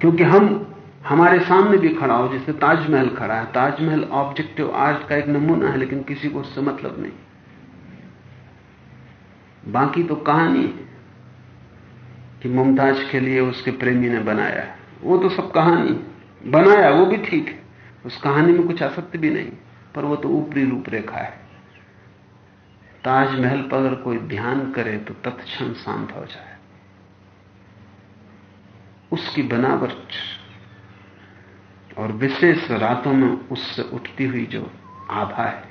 क्योंकि हम, हमारे सामने भी खड़ा हो, जैसे ताजमहल खड़ा है। ताजमहल ऑब्जेक्टिव आर्ट का एक नमूना है, लेकिन किसी को उससे मतलब नहीं। बाकी तो कहानी कि मुमताज़ के लिए उसके प्रेमी ने बनाया है। वो तो सब कहानी बनाया, वो भी ठीक है। उस कहानी में कुछ असत्य भी नहीं, पर वो तो ऊपरी रूपरेखा है। ताजमहल पर अगर कोई ध्यान करे तो तत्क्षण शांत हो जाए। उसकी बनावट और विशेष रातों में उससे उठती हुई जो आभा है,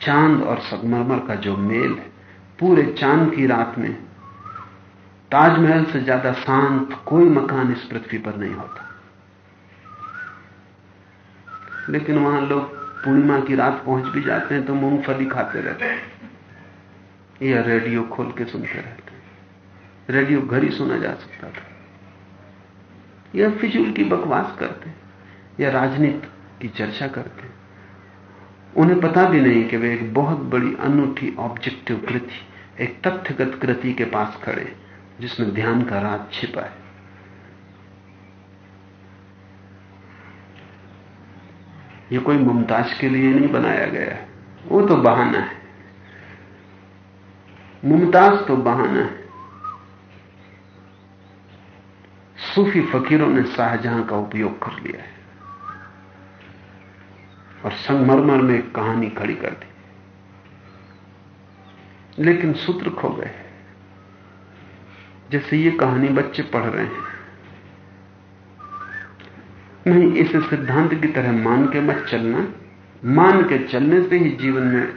चाँद और संगमरमर का जो मेल है, पूरे चाँद की रात में ताजमहल से ज़्यादा शांत कोई मकान इस पृथ्वी पर नहीं होता। लेकिन वहाँ लोग पूर्णिमा की रात पहुँच भी जाते हैं तो मूंगफली खाते रहते हैं या रेडियो खोल के सुनते रहते हैं। रेडियो घर ही सुना जा सकता था। या फिजूल की बकवास करते या राजनीति की चर्चा करते उन्हें पता भी नहीं कि वे एक बहुत बड़ी अनूठी ऑब्जेक्टिव कृति, एक तथ्यगत कृति के पास खड़े हैं। जिसमें ध्यान का राज छिपा है। ये कोई मुमताज़ के लिए नहीं बनाया गया है। वो तो बहाना है। मुमताज़ तो बहाना है। सूफी फकीरों ने शाहजहां का उपयोग कर लिया है। और संगमरमर में एक कहानी खड़ी कर दी। लेकिन सूत्र खो गए जैसे ये कहानी बच्चे पढ़ रहे हैं। नहीं, इसे सिद्धांत की तरह मान के मत चलना। मान के चलने से ही जीवन में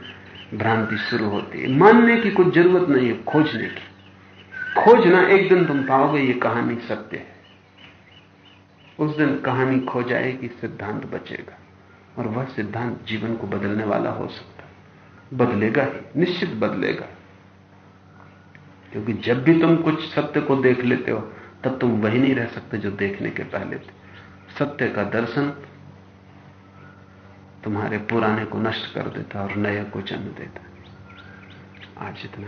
भ्रांति शुरू होती है। मानने की कुछ ज़रूरत नहीं है खोजने की। खोजना, एक दिन तुम पाओगे ये कहानी सत्य है। उस दिन कहानी खो जाएगी, सिद्धांत बचेगा। और वह सिद्धांत जीवन को बदलने वाला हो सकता है। बदलेगा ही, निश्चित बदलेगा। क्योंकि जब भी तुम कुछ सत्य को देख लेते हो, तब तुम वही नहीं रह सकते जो देखने के पहले थे। सत्य का दर्शन तुम्हारे पुराने को नष्ट कर देता और नए को जन्म देता। आज इतना।